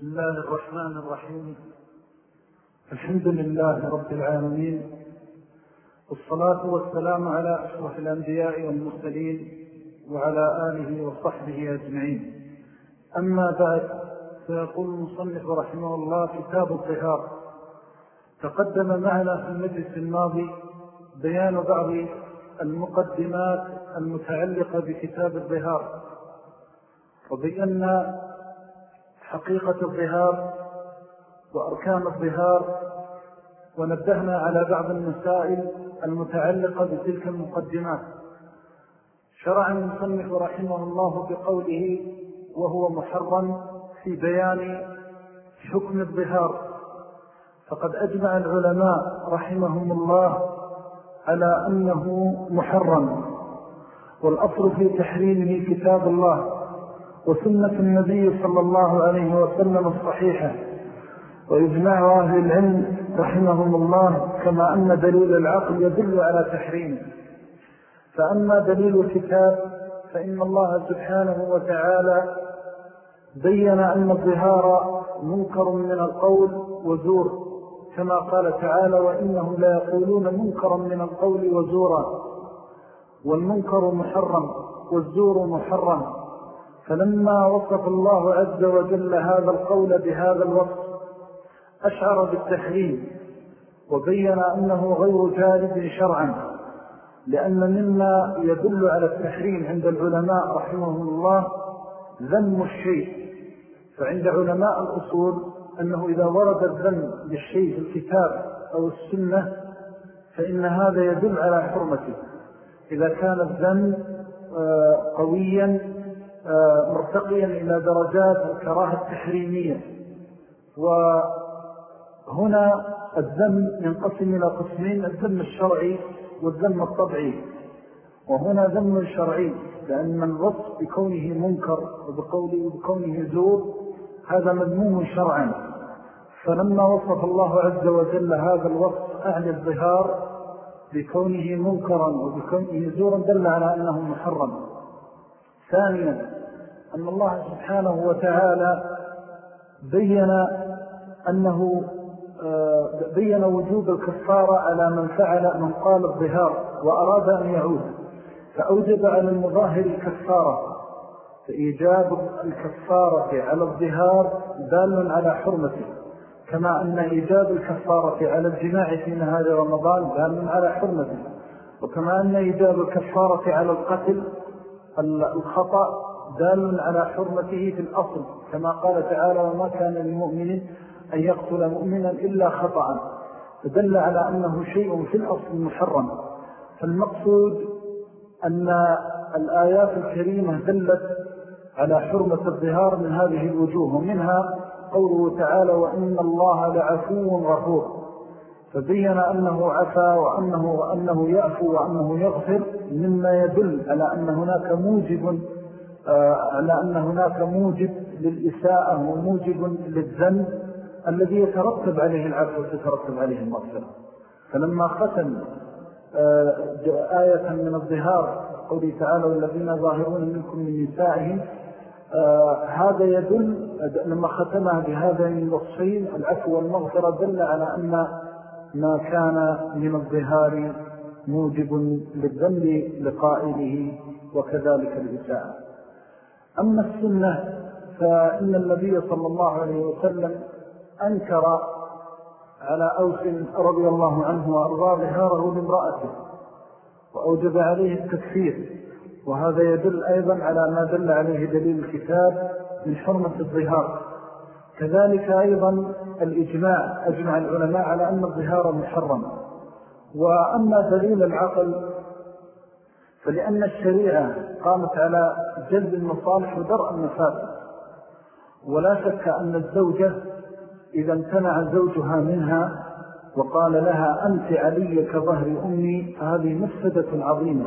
بسم الله الرحمن الرحيم. الحمد لله رب العالمين والصلاة والسلام على أشرف الأنبياء والمرسلين وعلى آله وصحبه أجمعين. أما بعد فيقول المصنف رحمه الله كتاب الطهار تقدم معنا في المجلس الماضي بيان بعض المقدمات المتعلقة بكتاب الظهار وبينا حقيقة الظهار وأركان الظهار ونبهنا على بعض المسائل المتعلقة بتلك المقدمات. شرع المصنف رحمه الله بقوله وهو محرم في بيان حكم الظهار. فقد أجمع العلماء رحمهم الله على أنه محرم. والأصل في تحريمه كتاب الله. وسنة النبي صلى الله عليه وسلم الصحيحة. وإجماع أهل العلم رحمهم الله كما أن دليل العقل يدل على تحريمه فأما دليل الكتاب فإن الله سبحانه وتعالى بين أن الظهار منكر من القول وزور كما قال تعالى وإنهم لا يقولون منكرا من القول وزورا والمنكر محرم والزور محرم. فلما وصف الله عز وجل هذا القول بهذا الوصف أشعر بالتحريم وبين أنه غير جالب شرعا لأن مما يدل على التحريم عند العلماء رحمهم الله ذم الشيء. فعند علماء الأصول أنه إذا ورد الذم للشيء في الكتاب أو السنة فإن هذا يدل على حرمته. إذا كان الذم آه، قويا مرتقيا إلى درجات الكراهة التحريمية. وهنا الذم ينقسم إلى قسمين الذم الشرعي والذم الطبعي وهنا ذم شرعي لأن الوصف بكونه منكر وبكونه زور هذا مذموم شرعا. فلما وصف الله عز وجل هذا الوصف أهل الظهار بكونه منكرا وبكونه زورا دل على أنه محرم. ثانيا أن الله سبحانه وتعالى بين أنه آه، بين وجوب الكفارة على من فعل من قال الظهار وأراد أن يعود. فأوجب على المظاهر الكفارة فإيجاب الكفارة على الظهار دال على حرمته كما أن إيجاب الكفارة على الجماع في نهار رمضان دال على حرمته وكما أن إيجاب الكفارة على القتل الخطأ دال على حرمته في الأصل كما قال تعالى وما كان للمؤمن أن يقتل مؤمنا إلا خطأ فدل على أنه شيء في الأصل محرم. فالمقصود أن الآيات الكريمة دلت على حرمة الظهار من هذه الوجوه ومنها قوله تعالى وإن الله لعفو غفور فبين أنه عفا وأنه, وأنه يأفو وأنه يغفر مما يدل على أن هناك موجب آه، على أن هناك موجب للإساءة وموجب للذنب الذي يترتب عليه العفو وتترتب عليه المغفرة. فلما ختم آه، آية من الظهار قوله تعالى والذين ظاهرون منكم من نسائهم. آه هذا يدل لما ختمها بهذين الوصفين العفو والمغفرة دل على أن ما كان من الظهار موجب للذنب لقائله وكذلك الإساءة أما السنة فإن النبي صلى الله عليه وسلم أنكر على أوس رضي الله عنه وأرضاه ظهاره لامرأته وأوجب عليه التكفير وهذا يدل أيضا على ما دل عليه دليل الكتاب من حرمة الظهار. كذلك أيضا الإجماع أجمع العلماء على أن الظهار محرم. وأما دليل العقل فلأن الشريعة قامت على جلب المصالح ودرء المفاسد ولا شك أن الزوجة إذا امتنع زوجها منها وقال لها أنت علي كظهر أمي فهذه مفسدة عظيمة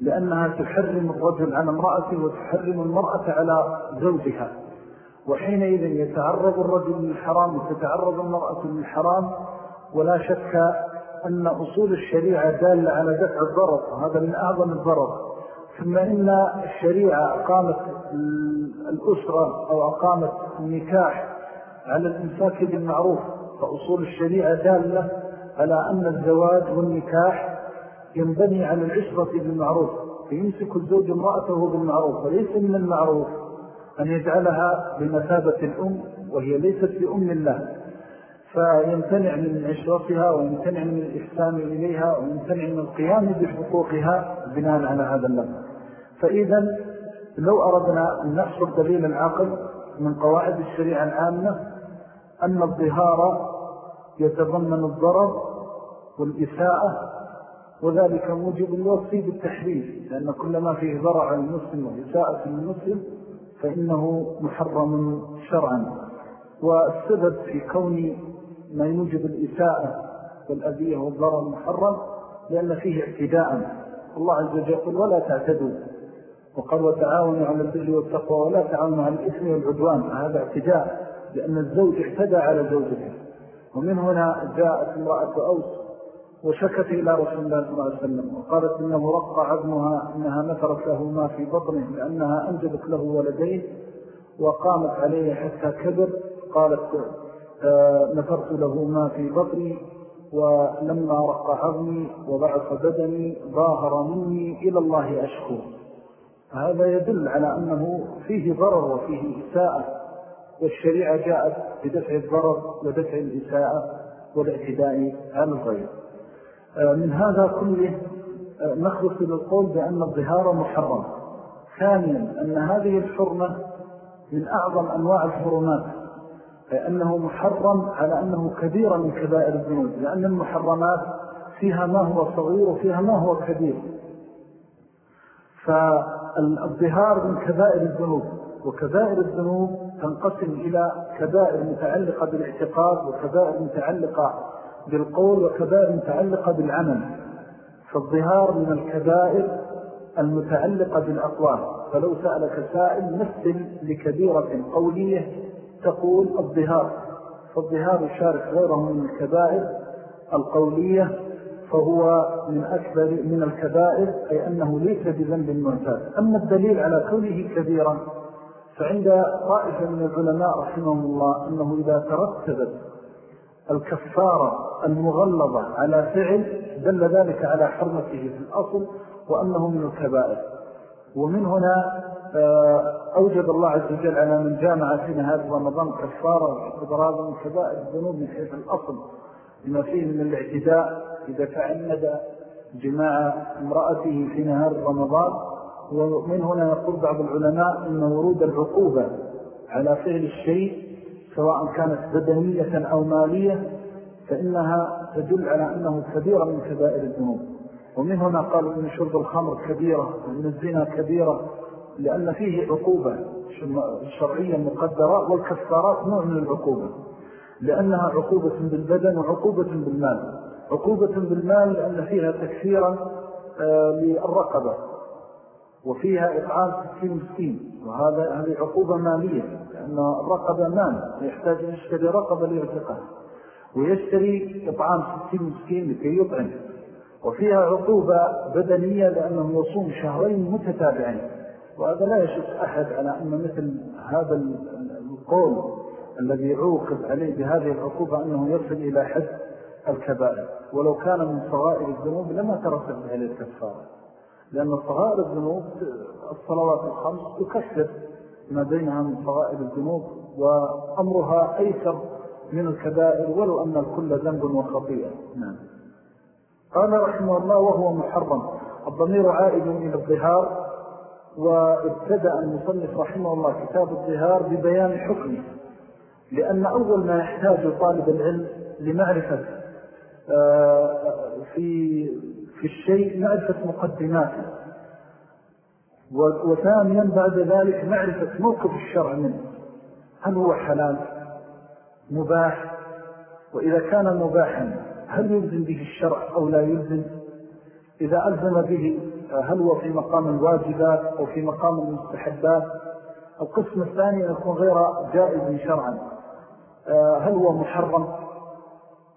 لأنها تحرم الرجل على امرأته وتحرم المرأة على زوجها. وحينئذ يتعرض الرجل للحرام وتتعرض المرأة للحرام ولا شك أن أصول الشريعة دالة على دفع الضرر وهذا من أعظم الضرر. ثم إن الشريعة أقامت الأسرة أو أقامت النكاح على الإمساك بالمعروف فأصول الشريعة دالة على أن الزواج والنكاح ينبني على العشرة بالمعروف فيمسك الزوج امرأته بالمعروف وليس من المعروف. أن يجعلها بمثابة الأم وهي ليست بأم الله. فيمتنع من عشرتها ويمتنع من الإحسان إليها ويمتنع من القيام بحقوقها بناء على هذا اللفظ. فإذا لو أردنا أن نحصل دليل العقل من قواعد الشريعة العامة أن الظهار يتضمن الضرر والإساءة وذلك موجب الوصي بالتحريم لأن كل ما فيه ضرر على المسلم وإساءة المسلم فإنه محرم شرعا. والسبب في كون ما يوجب الإساءة والأذية والضرر محرم لأن فيه اعتداء. الله عز وجل يقول ولا تعتدوا. وقال وتعاونوا على البر والتقوى ولا تعاونوا على الإثم والعدوان. هذا اعتداء لأن الزوج اعتدى على زوجته. ومن هنا جاءت امرأة أوس وشكت إلى رسول الله صلى الله عليه وسلم وقالت إنه رق عظمها إنها نثرت له ما في بطنه لأنها أنجبت له ولدين وقامت عليه حتى كبر قالت آه، نثرت له ما في بطني ولما رق عظمي وضعف بدني ظاهر مني إلى الله أشكو. هذا يدل على أنه فيه ضرر وفيه إساءة والشريعة جاءت بدفع الضرر ودفع الإساءة والاعتداء على الغير. من هذا كله آه، نخلص للقول بأن الظهار محرم. ثانيا أن هذه الحرمة من أعظم أنواع الحرمات أي أنه محرم على أنه كبير من كبائر الذنوب لأن المحرمات فيها ما هو صغير وفيها ما هو كبير. فالظهار من كبائر الذنوب وكبائر الذنوب تنقسم إلى كبائر متعلقة بالاعتقاد وكبائر متعلقة بالقول وكبائر متعلقة بالعمل فالظهار من الكبائر المتعلقة بالأقوال. فلو سألك سائل مثل لكبيرة قولية تقول الظهار فالظهار يشارك غيره من الكبائر القولية فهو من أكبر من الكبائر أي أنه ليس بذنب معتاد أما الدليل على كونه كبيرا فعند طائفة من العلماء رحمهم الله أنه إذا ترتبت الكفارة المغلظة على فعل دل ذلك على حرمته في الأصل وأنه من الكبائر. ومن هنا آه، أوجد الله عز وجل على من جامع في نهاية رمضان كفارة وإضراب من كبائر الذنوب من حيث الأصل لما فيه من الاعتداء. إذا تعمد جماع امرأته في نهار رمضان ومن هنا يقول بعض العلماء أن ورود العقوبة على فعل الشيء سواء كانت بدنية أو مالية فإنها تدل على أنه كبيرة من كبائر الذنوب. ومن هنا قالوا أن شرب الخمر كبيرة وأن الزنا كبيرة لأن فيه عقوبة شرعية مقدرة والكفارات نوع من العقوبة. لأنها عقوبة بالبدن وعقوبة بالمال. عقوبة بالمال لأن فيها تكفيرا آه، للرقبة. وفيها إطعام ستين مسكين. وهذا هذه عقوبة مالية لأن الرقبة مال يحتاج أن يشتري رقبة ليرتقها ويشتري إطعام ستين مسكين لكي يطعم. وفيها عقوبة بدنية لأنه يصوم شهرين متتابعين. وهذا لا يشك أحد على أن مثل هذا القول الذي عوقب عليه بهذه العقوبة أنه يصل إلى حد الكبائر. ولو كان من صغائر الذنوب لما ترتب عليه الكفارة. لأن صغائر الذنوب الصلوات الخمس تكفر ما بينها من صغائر الذنوب وأمرها أيسر من الكبائر ولو أن الكل ذنب وخطيئة. نعم. قال رحمه الله وهو محرم الضمير عائد إلى الظهار وابتدأ المصنف رحمه الله كتاب الظهار ببيان حكمه لأن أول ما يحتاج طالب العلم لمعرفة آه، في في الشيء معرفة مقدماته وثانيا بعد ذلك معرفة موقف الشرع منه هل هو حلال مباح. وإذا كان مباحا هل يلزم به الشرع أو لا يلزم؟ إذا ألزم به هل هو في مقام الواجبات أو في مقام المستحبات؟ القسم الثاني يكون غير جائز شرعا. آه، هل هو محرم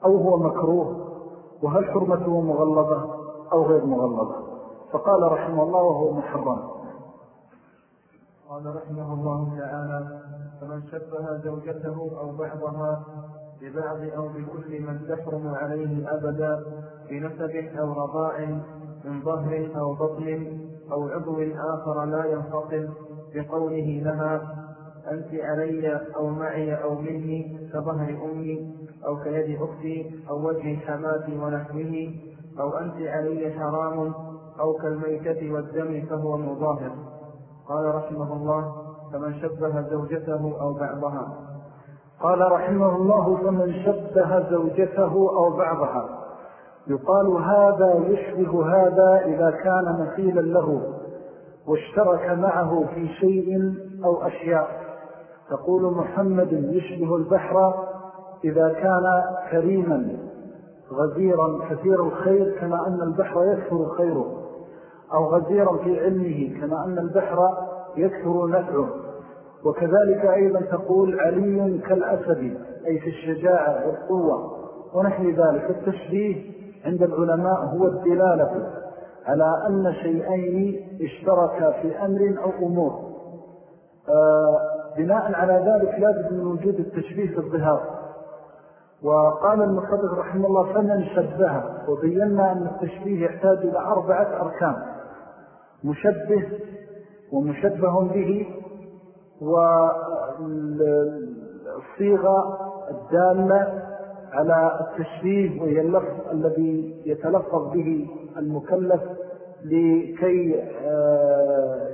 أو هو مكروه؟ وهل حرمته مغلظة أو غير مغلظة؟ فقال رحمه الله وهو محرم. قال رحمه الله تعالى فمن شبه زوجته أو بعضها ببعض أو بكل من تحرم عليه أبدا بنسب أو رضاع من ظهر أو بطن أو عضو آخر لا ينفصل بقوله لها أنت علي أو معي أو مني كظهر أمي أو كيد أختي أو وجه حماتي ونحوه أو أنت علي حرام أو كالميتة والدم فهو مظاهر. قال رحمه الله فمن شبه زوجته أو بعضها. قال رحمه الله فمن شبه زوجته أو بعضها. يقال هذا يشبه هذا إذا كان مثيلا له واشترك معه في شيء أو أشياء. تقول محمد يشبه البحر إذا كان كريما غزيرا كثير الخير كما أن البحر يكثر خيره أو غزيرا في علمه كما أن البحر يكثر نفعه. وكذلك أيضا تقول علي كالأسد أي في الشجاعة والقوة. ونحن ذلك. التشبيه عند العلماء هو الدلالة على أن شيئين اشتركا في أمر أو أمور. آه، بناء على ذلك لابد من وجود التشبيه في الظهار. وقال المصدق رحمه الله فمن شبه. وبينا أن التشبيه يحتاج إلى أربعة أركان. مشبه ومشبه به والصيغة الدالة على التشبيه وهي اللفظ الذي يتلفظ به المكلف لكي آه،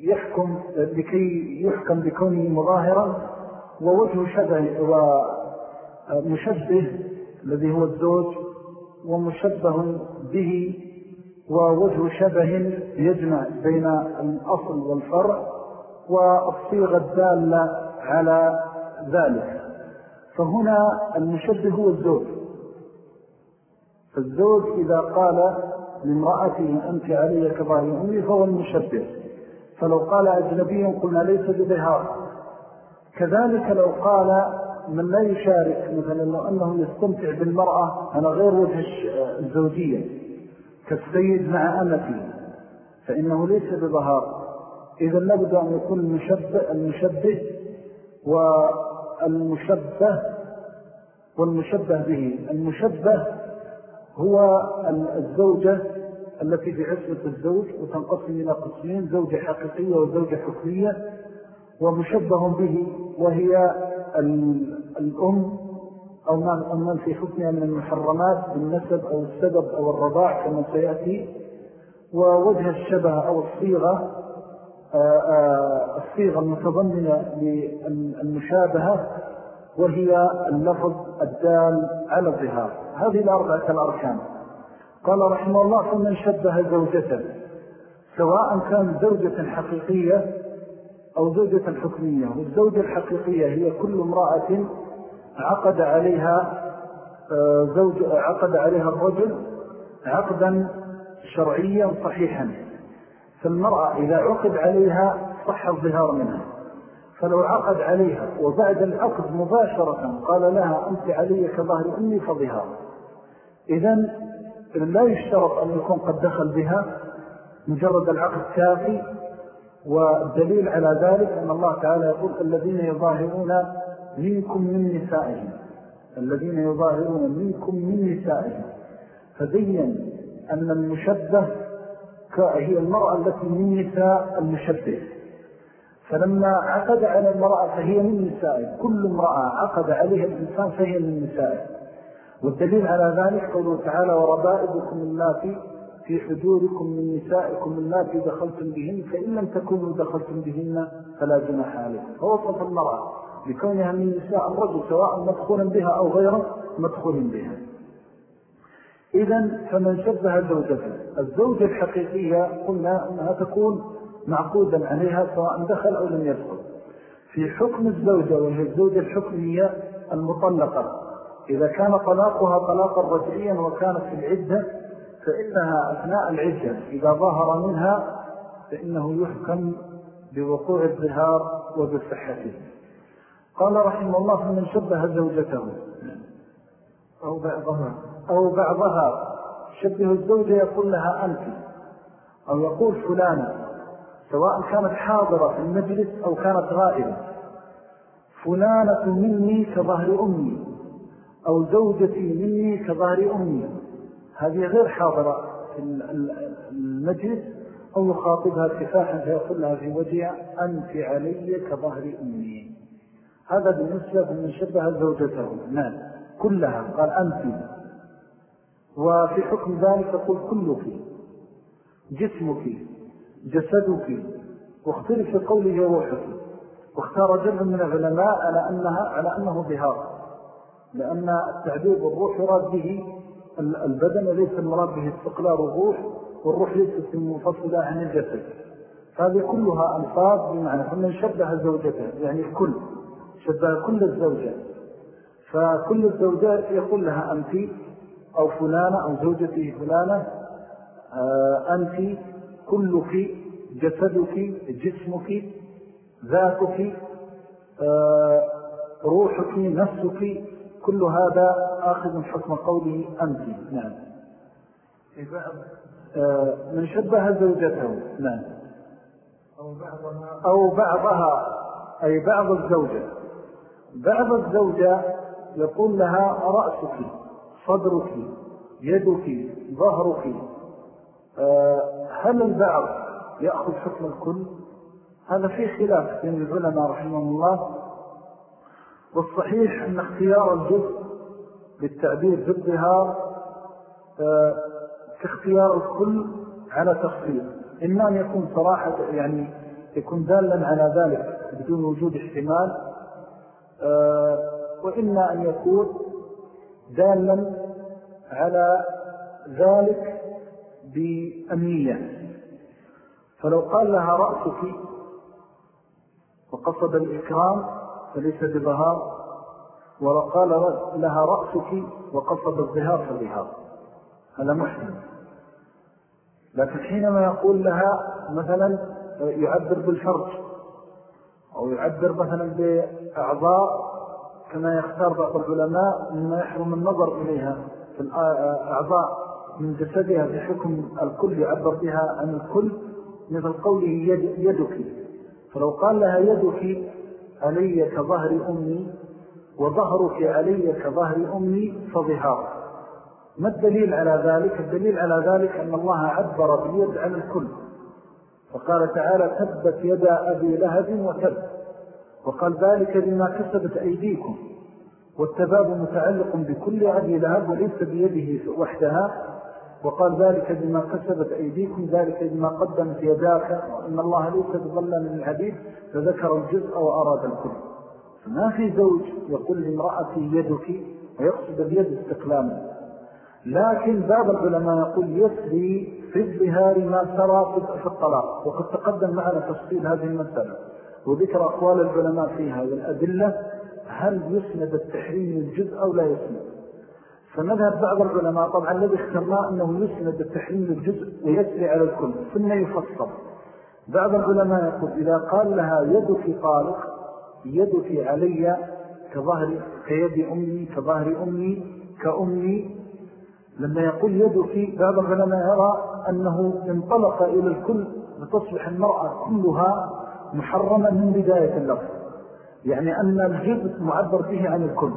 يحكم لكي يحكم بكونه مظاهرا ووجه شبه ومشبه الذي هو الزوج ومشبه به ووجه شبه يجمع بين الأصل والفرع والصيغة الدالة على ذلك. فهنا المشبه هو الزوج. فالزوج إذا قال لامرأته أنت علي كظاهر أمي فهو المشبه. فلو قال أجنبي قلنا ليس بظهار. كذلك لو قال من لا يشارك مثلا لو أنه يستمتع بالمرأة على غير وجه الزوجية. كالسيد مع أمتي فإنه ليس بظهار. إذا لابد أن يكون المشبه, المشبه والمشبه والمشبه به. المشبه هو الزوجة التي في عصمة الزوج وتنقسم إلى قسمين زوجة حقيقية وزوجة حكمية ومشبه به وهي الأم أو من في حكمها من المحرمات بالنسب أو السبب أو الرضاع كما سيأتي. ووجه الشبه أو الصيغة آه، آه، الصيغة المتضمنة للمشابهة وهي اللفظ الدال على الظهار. هذه الأربعة الأركان قال رحمه الله فمن شبه زوجته سواء كان زوجة حقيقية أو زوجة حكمية. والزوجة الحقيقية هي كل امرأة عقد عليها آه، زوج عقد عليها الرجل عقدا شرعيا صحيحا فالمرأة إذا عقد عليها صح الظهار منها. فلو عقد عليها وبعد العقد مباشرة قال لها أنت علي كظهر أمي فظهار. إذن لا يشترط أن يكون قد دخل بها مجرد العقد كافي والدليل على ذلك أن الله تعالى يقول الذين يظاهرون منكم من نسائهم الذين يظاهرون منكم من نسائهم. فبين أن المشبه هي المرأة التي من نساء المشبه. فلما عقد على المرأة فهي من نسائه كل امرأة عقد عليها الإنسان فهي من نسائه. والدليل على ذلك قوله تعالى وربائبكم اللاتي في حجوركم من نسائكم اللاتي دخلتم بهن فإن لم تكونوا دخلتم بهن فلا جناح عليكم. فوصف المرأة. بكونها من نساء الرجل سواء مدخولا بها أو غيره مدخول بها. إذا فمن شبه زوجته. الزوجة الحقيقية قلنا أنها تكون معقودا عليها سواء دخل أو لم يدخل. في حكم الزوجة وهي الزوجة الحكمية المطلقة. إذا كان طلاقها طلاقا رجعيا وكانت في العدة فإنها أثناء العدة إذا ظهر منها فإنه يحكم بوقوع الظهار وبصحته. قال رحمه الله فمن شبه زوجته. أو بعضها. أو بعضها. شبه الزوجة يقول لها أنت. أو يقول فلانة سواء كانت حاضرة في المجلس أو كانت غائبة. فلانة مني كظهر أمي. أو زوجتي مني كظهر أمي. هذه غير حاضرة في المجلس. أو يخاطبها كفاحا فيقول لها في وجهها أنت علي كظهر أمي. هذا بالنسبة من شبه زوجته. نعم. كلها. قال أنت. وفي حكم ذلك يقول كلك. جسمك. جسدك. واختلف في قوله روحك. واختار جمع من العلماء على, أنها على أنه ظهار. لأن التعبير بالروح يراد به البدن وليس المراد به استقلال الروح والروح ليست منفصلة عن الجسد. هذه كلها ألفاظ بمعنى فمن شبه زوجته يعني الكل. شبه كل الزوجات فكل الزوجات يقول لها أنت أو فلانة أو زوجته فلانة آه، أنت كلك جسدك جسمك ذاتك آه، روحك نفسك كل هذا آخذ حكم قوله أنت. نعم. آه، من شبه زوجته. نعم. أو بعضها. أي بعض الزوجة. بعض الزوجة يقول لها رأسك صدرك يدك ظهرك آه، هل البعض يأخذ حكم الكل؟ هذا فيه خلاف بين العلماء رحمه الله. والصحيح أن اختيار الجزء بالتعبير بالظهار آه، كاختيار الكل على تخصيص إما أن يكون صراحة يعني يكون دالا على ذلك بدون وجود احتمال وإما أن يكون دالا على ذلك بأمية فلو قال لها رأسك وقصد الإكرام فليس بظهار ولو قال لها رأسك وقصد الظهار فظهار هذا محسن لكن حينما يقول لها مثلا يعبر بالفرج أو يعبر مثلا بأعضاء كما يختار بعض العلماء مما يحرم النظر إليها في الأعضاء من جسدها بحكم الكل يعبر بها عن الكل مثل قوله يد يدك. فلو قال لها يدك علي كظهر أمي وظهرك علي كظهر أمي فظهار. ما الدليل على ذلك؟ الدليل على ذلك أن الله عبر باليد عن الكل. فقال تعالى تبت يدا أبي لهب وتب. وقال ذلك بما كسبت أيديكم. والتباب متعلق بكل أبي لهب وليس بيده وحدها. وقال ذلك بما كسبت أيديكم ذلك بما قدمت يداك. وأن الله ليس بظلا من العبيد فذكر الجزء وأراد الكل. فما في زوج يقول لامرأتي يدك؟ ويقصد اليد استقلاما لكن بعض العلماء يقول يسري في الظهار ما سرى في الطلاق. وقد تقدم معنا تفصيل هذه المسألة. وذكر أقوال العلماء فيها والأدلة هل يسند التحريم الجزء أو لا يسند. فمذهب بعض العلماء طبعا الذي اخترناه أنه يسند التحريم الجزء ويسري على الكل ثم يفصل. بعض العلماء يقول إذا قال لها يدك طالق يدك علي كظهر كيد أمي كظهر أمي كأمي لما يقول يدك بعض العلماء يرى أنه انطلق إلى الكل لتصبح المرأة كلها محرمة من بداية اللفظ. يعني أن الجزء معبر به عن الكل.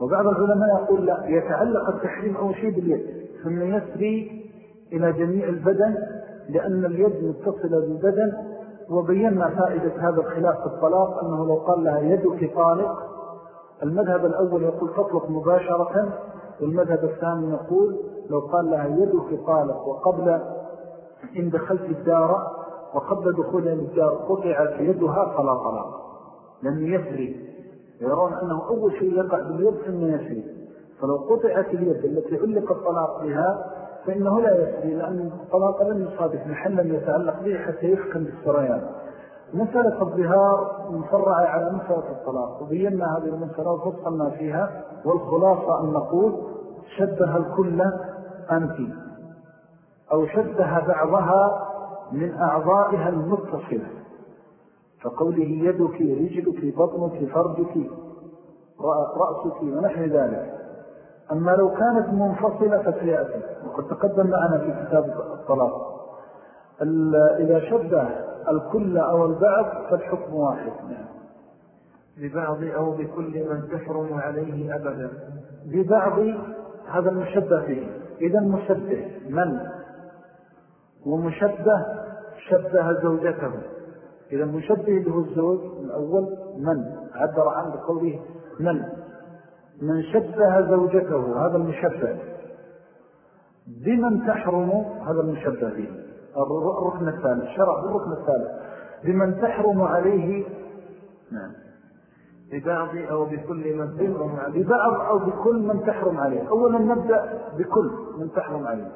وبعض العلماء يقول لا يتعلق التحريم أو شيء باليد ثم يسري إلى جميع البدن لأن اليد متصلة بالبدن. وبينا فائدة هذا الخلاف في الطلاق أنه لو قال لها يدك طالق المذهب الأول يقول تطلق مباشرة والمذهب الثاني يقول لو قال لها يدك طالق وقبل إن دخلت الدار وقبل دخولها الدار قطعت يدها فلا طلاق. لم يسري يرون أنه أول شيء يقع باليد ثم يسري فلو قطعت اليد التي علق الطلاق بها فإنه لا يسري لأن الطلاق لم يصادف محلا يتعلق به حتى يفكن بالسريان. مسألة الظهار مفرعة على مسألة الطلاق. وبينا هذه المسألة وفصلنا فيها والخلاصة أن نقول شبه الكل أنت أو شبه بعضها من أعضائها المتصلة. فقوله يدك رجلك بطنك فرجك رأسك ونحن ذلك. أما لو كانت منفصلة فسيأتي. وقد تقدم معنا في كتاب الطلاق. إذا شبه الكل أو البعض فالحكم واحد. ببعض أو بكل من تحرم عليه أبدا. ببعض هذا المشبه به إذا مشبه من؟ ومشبه شبه زوجته. إذا المشبه هو الزوج الأول من؟ عبر عنه بقوله من. من شبه زوجته هذا المشبه. بمن تحرم هذا المشبه به الركن الثالث شرع الركن الثالث. بمن تحرم عليه نعم. ببعض أو بكل من تحرم عليه. ببعض أو بكل من تحرم عليه. أولا نبدأ بكل من تحرم عليه.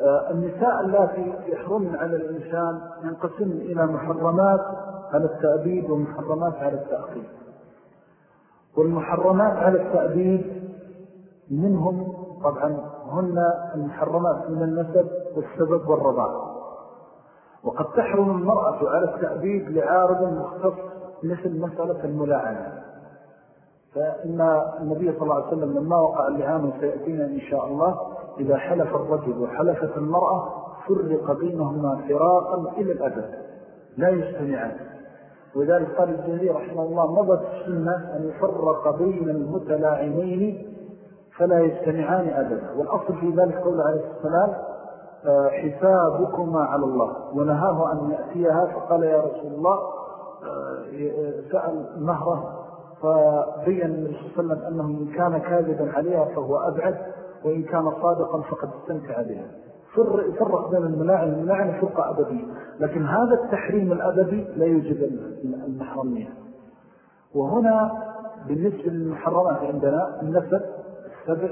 آه، النساء التي يحرمن على الإنسان ينقسم إلى محرمات على التأبيد ومحرمات على التأخير. والمحرمات على التأبيد منهم طبعا هن المحرمات من النسب والسبب والرضاع وقد تحرم المرأة على التأبيد لعارض مختص مثل مسألة الملاعنة. فإن النبي صلى الله عليه وسلم لما وقع اللعان وسيأتينا إن شاء الله إذا حلف الرجل وحلفت المرأة فرق بينهما فراقا إلى الأبد لا يجتمعان. وذلك قال الجهري رحمه الله مضت السنة أن يفرق بين المتلاعنين فلا يجتمعان أبدا. والأصل في ذلك قول عليه السلام حسابكما على الله. ونهاه أن يأتيها فقال يا رسول الله آه، سأل مهره فبين النبي صلى الله عليه وسلم أنه إن كان كاذبا عليها فهو أبعد وإن كان صادقا فقد استمتع بها. فرق بين الملاعن الملاعن فرقة أبدية لكن هذا التحريم الأبدي لا يوجد المحرمية وهنا بالنسبة للمحرمات عندنا النسب السبع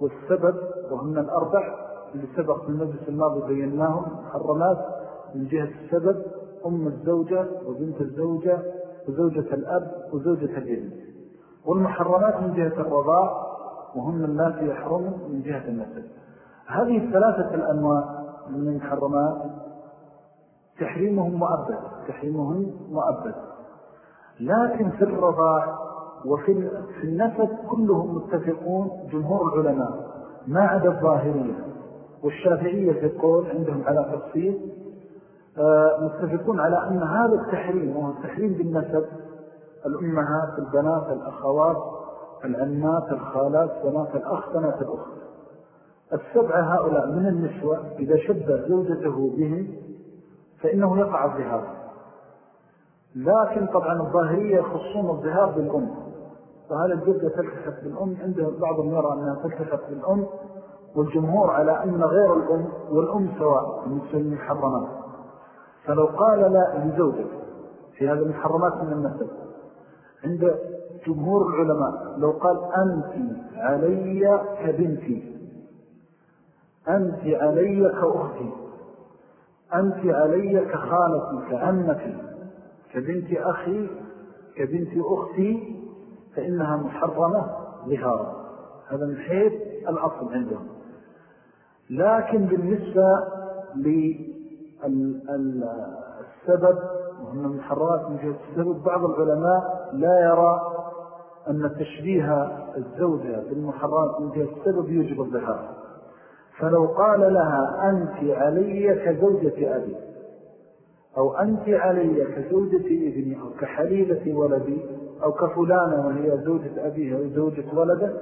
والسبب وهن الأربع اللي سبق في المجلس الماضي بيناهم محرمات من جهة السبب أم الزوجة وبنت الزوجة وزوجة الأب وزوجة الابن. والمحرمات من جهة الرضاء وهم الناس يحرمون من جهة النسب. هذه الثلاثة الأنواع من المحرمات تحريمهم مؤبد تحريمهم مؤبد. لكن في الرضاع وفي النسب كلهم متفقون جمهور العلماء ما عدا الظاهرية والشافعية في القول عندهم على تفصيل آه، متفقون على أن هذا التحريم وهو التحريم بالنسب الأمهات البنات الأخوات العمات الخالات بنات الأخ بنات الأخت. السبعة هؤلاء من النسوة إذا شبه زوجته بهم فإنه يقع الظهار لكن طبعا الظاهرية يخصون الظهار بالأم. فهل الجدة تلتفت بالأم؟ عنده بعض يرى أنها تلتفت بالأم. والجمهور على أن غير الأم والأم سواء بالنسبة للمحرمات فلو قال لا لزوجك في هذه المحرمات من النسب عند جمهور العلماء لو قال أنت علي كبنتي أنت علي كأختي أنت علي كخالتي كعمتي كبنت أخي كبنت أختي فإنها محرمة ظهارا هذا من حيث الأصل عندهم. لكن بالنسبة للسبب وهم المحرمات من جهة السبب بعض العلماء لا يرى أن تشبيه الزوجة بالمحرمات من جهة السبب يجب الظهار. فلو قال لها أنت علي كزوجة أبي أو أنت علي كزوجة ابني أو كحليلة ولدي أو كفلانة وهي زوجة أبيها أو زوجة ولده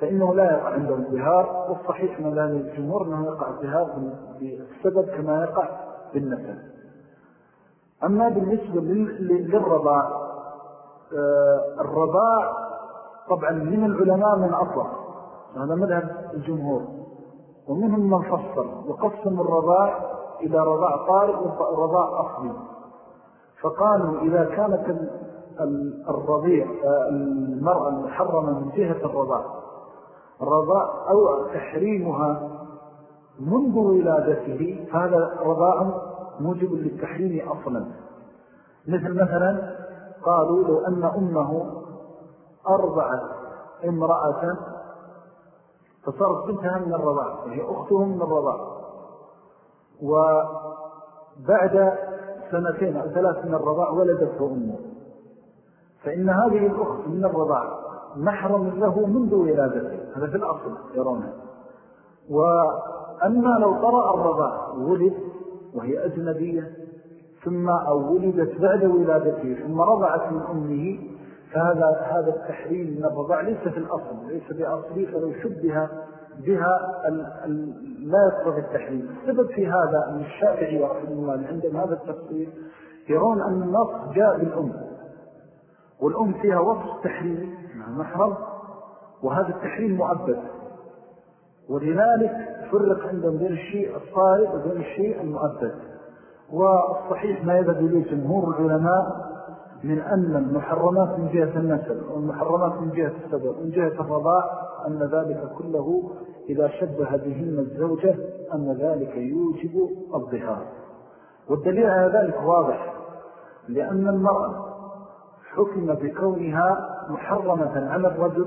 فإنه لا يقع عنده الظهار والصحيح من ذلك الجمهور أنه يقع الظهار بالسبب كما يقع بالنسب. أما بالنسبة للرضاع آه، الرضاع طبعا من العلماء من أطلق هذا مذهب الجمهور ومنهم من فصل وقسم الرضاع إلى رضاع طارئ ورضاع أصلي. فقالوا إذا كانت الرضيع آه، المرأة المحرمة من جهة الرضاع الرضاع أو تحريمها منذ ولادته هذا رضاع موجب للتحريم أصلا. مثل مثلا قالوا لو أن أمه أرضعت امرأة فصارت بنتها من الرضاع وهي أختهم من الرضاع. وبعد سنتين أو ثلاث من الرضاع ولدته أمه. فإن هذه الأخت من الرضاع محرم له منذ ولادته. هذا في الأصل يرونه وأما لو طرأ الرضاع ولد وهي أجنبية ثم أو ولدت بعد ولادته ثم رضعت من أمه فهذا هذا التحريم من الرضاع ليس في الأصل ليس بأصلي فلو شبه بها لا يقضى التحريم. السبب في هذا أن الشافعي رحمه الله عندما هذا التفصيل يرون أن النص جاء بالأم والأم فيها وصف تحريم محرم وهذا التحريم مؤبد. ولذلك فرق عندهم بين الشيء الصارق وبين الشيء المؤبد. والصحيح ما يذهب إليه جمهور العلماء من أن المحرمات من جهة النسل والمحرمات من جهة السبب ومن جهة الرضاء أن ذلك كله إذا شبه بهن الزوجة أن ذلك يوجب الظهار. والدليل على ذلك واضح لأن المرأة حكم بكونها محرمة على الرجل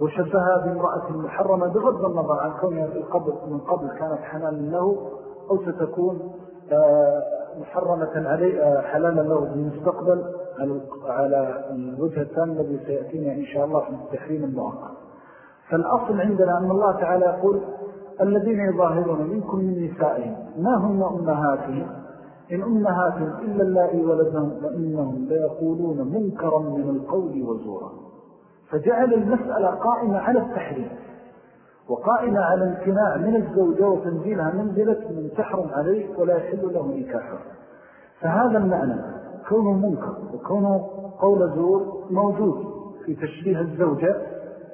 وشبهها بامرأة محرمة بغض النظر عن كونها في القبل من قبل كانت حلالا له أو ستكون آه، محرمة عليه آه، حلالا له بالمستقبل على الوجه الثاني الذي سيأتينا إن شاء الله في التحريم المؤقت. فالأصل عندنا أن الله تعالى يقول الذين يظاهرون منكم من نسائهم ما هم أمهاتهم؟ إن أمهاتهم إلا اللائي ولدهم وإنهم ليقولون منكرا من القول وزورا. فجعل المسألة قائمة على التحريم وقائمة على امتناع من الزوجة وتنزيلها منزلة من تحرم عليه ولا يحل له نكاحه فهذا المعنى كونه منكر وكونه قول زور موجود في تشبيه الزوجة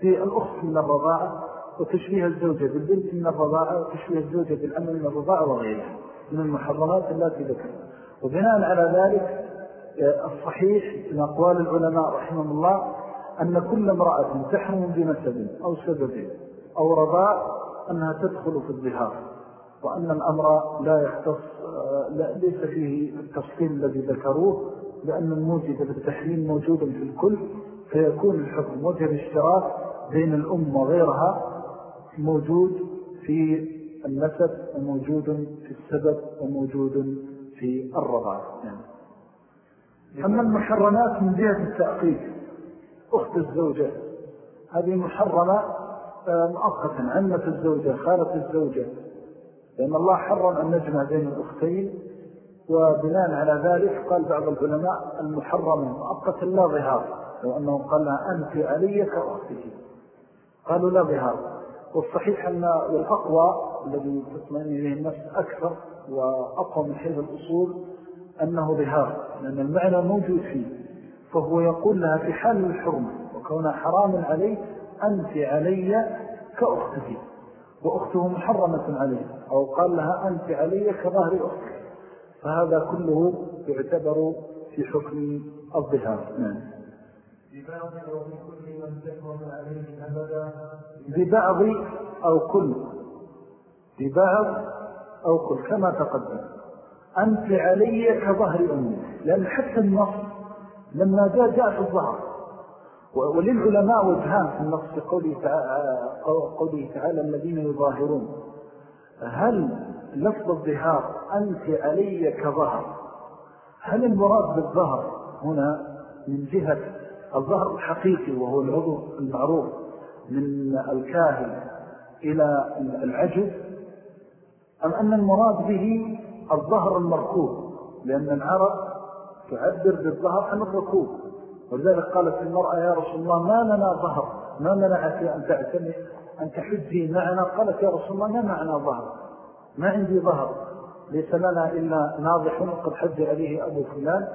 في الأخت من الرضاعة وتشبيه الزوجة بالبنت من الرضاعة وتشبيه الزوجة بالأمن من الرضاعة وغيرها من المحرمات التي ذكر وبناء على ذلك الصحيح من أقوال العلماء رحمه الله أن كل امرأة تحرم بنسب أو سبب أو رضاء أنها تدخل في الظهار وأن الأمر لا يختص لا ليس فيه التفصيل الذي ذكروه لأن الموجد بالتحريم موجود في الكل فيكون الحكم وجه الاشتراك بين الأم وغيرها موجود في النسب وموجود في السبب وموجود في الرضاء يعني. أما المحرمات من جهة التأقيد أخت الزوجة. هذه محرمة آه، مؤقتا. عمة الزوجة خالة الزوجة. لأن الله حرم أن نجمع بين الأختين وبناء على ذلك قال بعض العلماء المحرم مؤقتا لا ظهار. لو أنه قال لها أنت علي كأختك قالوا لا ظهار. والصحيح أن والأقوى الذي تطمئن إليه النفس أكثر وأقوى من حيث الأصول أنه ظهار لأن المعنى موجود فيه. فهو يقول لها في حال الحرمة وكونها حرام عليه أنت علي كأختك وأخته محرمة عليه أو قال لها أنت علي كظهر أختك. فهذا كله يعتبر في حكم الظهار. نعم. ببعض أو كل ببعض أو كل كما تقدم. أنت علي كظهر أمي لأن حتى النص لما جاء جاء الظهر. وللعلماء وجهان في النص في قوله تعالى, قوله تعالى الذين يظاهرون. هل لفظ الظهار أنت علي كظهر؟ هل المراد بالظهر هنا من جهة الظهر الحقيقي وهو العضو المعروف من الكاهل إلى العجب أم أن المراد به الظهر المركوب؟ لأن العرب تعبر بالظهر عن الركوب. ولذلك قالت المرأة يا رسول الله ما لنا ظهر؟ ما منعك أن تعتني أن تحجي معنا؟ قالت يا رسول الله ما معنا ظهر؟ ما عندي ظهر. ليس لنا إلا ناضح قد حج عليه أبو فلان.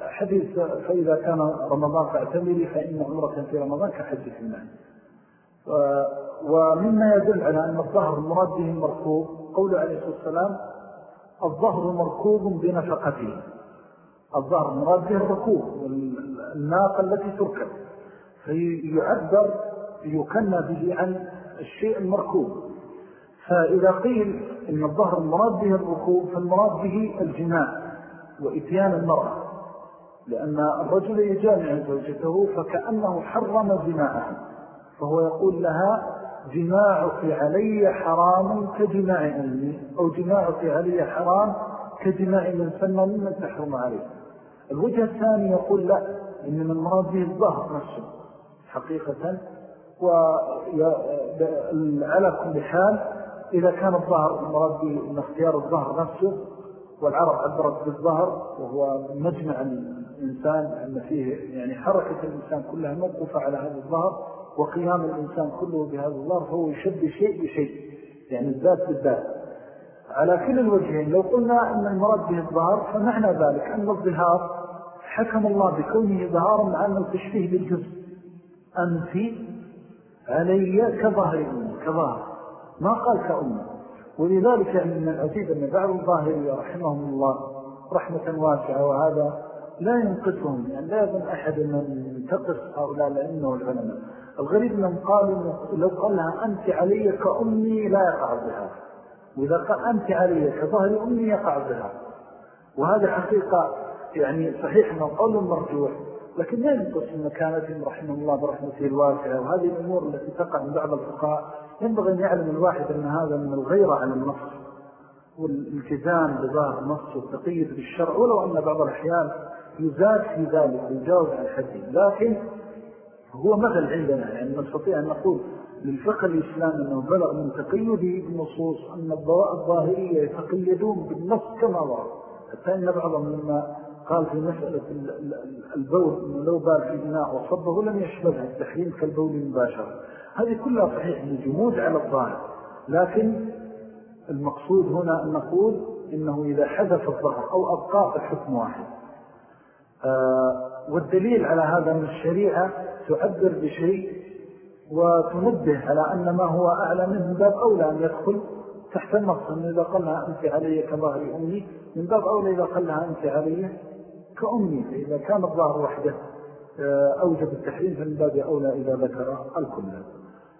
حديث فإذا كان رمضان فاعتمري فإن عمرة في رمضان كحج في المعنى ومما يدل على أن الظهر المراد به المركوب قول عليه الصلاة والسلام الظهر مركوب بنفقته. الظهر المراد به الركوب الناقة التي تركب. فيعبر يكنى به عن الشيء المركوب. فإذا قيل إن الظهر المراد به الركوب فالمراد به الجماع وإتيان المرأة. لأن الرجل يجامع زوجته فكأنه حرم جماعها فهو يقول لها جماعك علي حرام كجماع أمي أو جماعك علي حرام كجماع من سنة ممن تحرم عليه. الوجه الثاني يقول لا إن من مراد به الظهر نفسه حقيقة وعلى كل حال إذا كان الظهر مراد به اختيار الظهر نفسه والعرب عبرت بالظهر وهو مجمع الإنسان أن فيه يعني حركة الإنسان كلها موقفة على هذا الظهر وقيام الإنسان كله بهذا الظهر فهو يشبه شيء بشيء يعني الذات بالذات. على كل الوجهين. لو قلنا أن المراد به الظهر فمعنى ذلك أن الظهار حكم الله بكونه ظهارا مع أنه تشبيه بالجزء. أنت علي كظهر أمي كظهر. ما قال كأمي. ولذلك من العجيب أن بعض الظاهرية رحمهم الله رحمة واسعة وهذا لا ينقصهم يعني لا يظن أحد من ينتقص هؤلاء العلم والعلماء. الغريب من قالوا لو قال لها أنت علي كأمي لا يقع بها. وإذا قال أنت علي كظهر أمي يقع بها. وهذا حقيقة يعني صحيح أنه قول مرجوح. لكن لا ينقص من مكانة رحمه الله برحمته الواسعة. وهذه الأمور التي تقع من بعض الفقهاء ينبغي أن يعلم الواحد أن هذا من الغيرة على النص والالتزام بظاهر النص والتقيد بالشرع ولو أن بعض الأحيان يزاد في ذلك ويجاوز عن حده لكن هو مثل عندنا يعني نستطيع أن نقول للفقه الإسلامي أنه بلغ من تقيده بالنصوص أن الظاهرية يتقيدون بالنص كما ورد. حتى أن بعضهم لما قال في مسألة البول أنه لو بال في إناء وصبه لم يشبهها التحريم كالبول مباشرة هذه كلها صحيح من جمود على الظاهر. لكن المقصود هنا أن نقول إنه إذا حدث الظهر أو أبقاء الحكم واحد. آه، والدليل على هذا من الشريعة تعبر بشيء وتنبه على أن ما هو أعلى منه من باب أولى أن يدخل تحت النص أنه إذا قلها أنت علي كظهر أمي من باب أولى إذا قلها أنت علي كأمي فإذا كان الظاهر وحده آه، أوجب التحريم فمن باب أولى إذا ذكر الكل.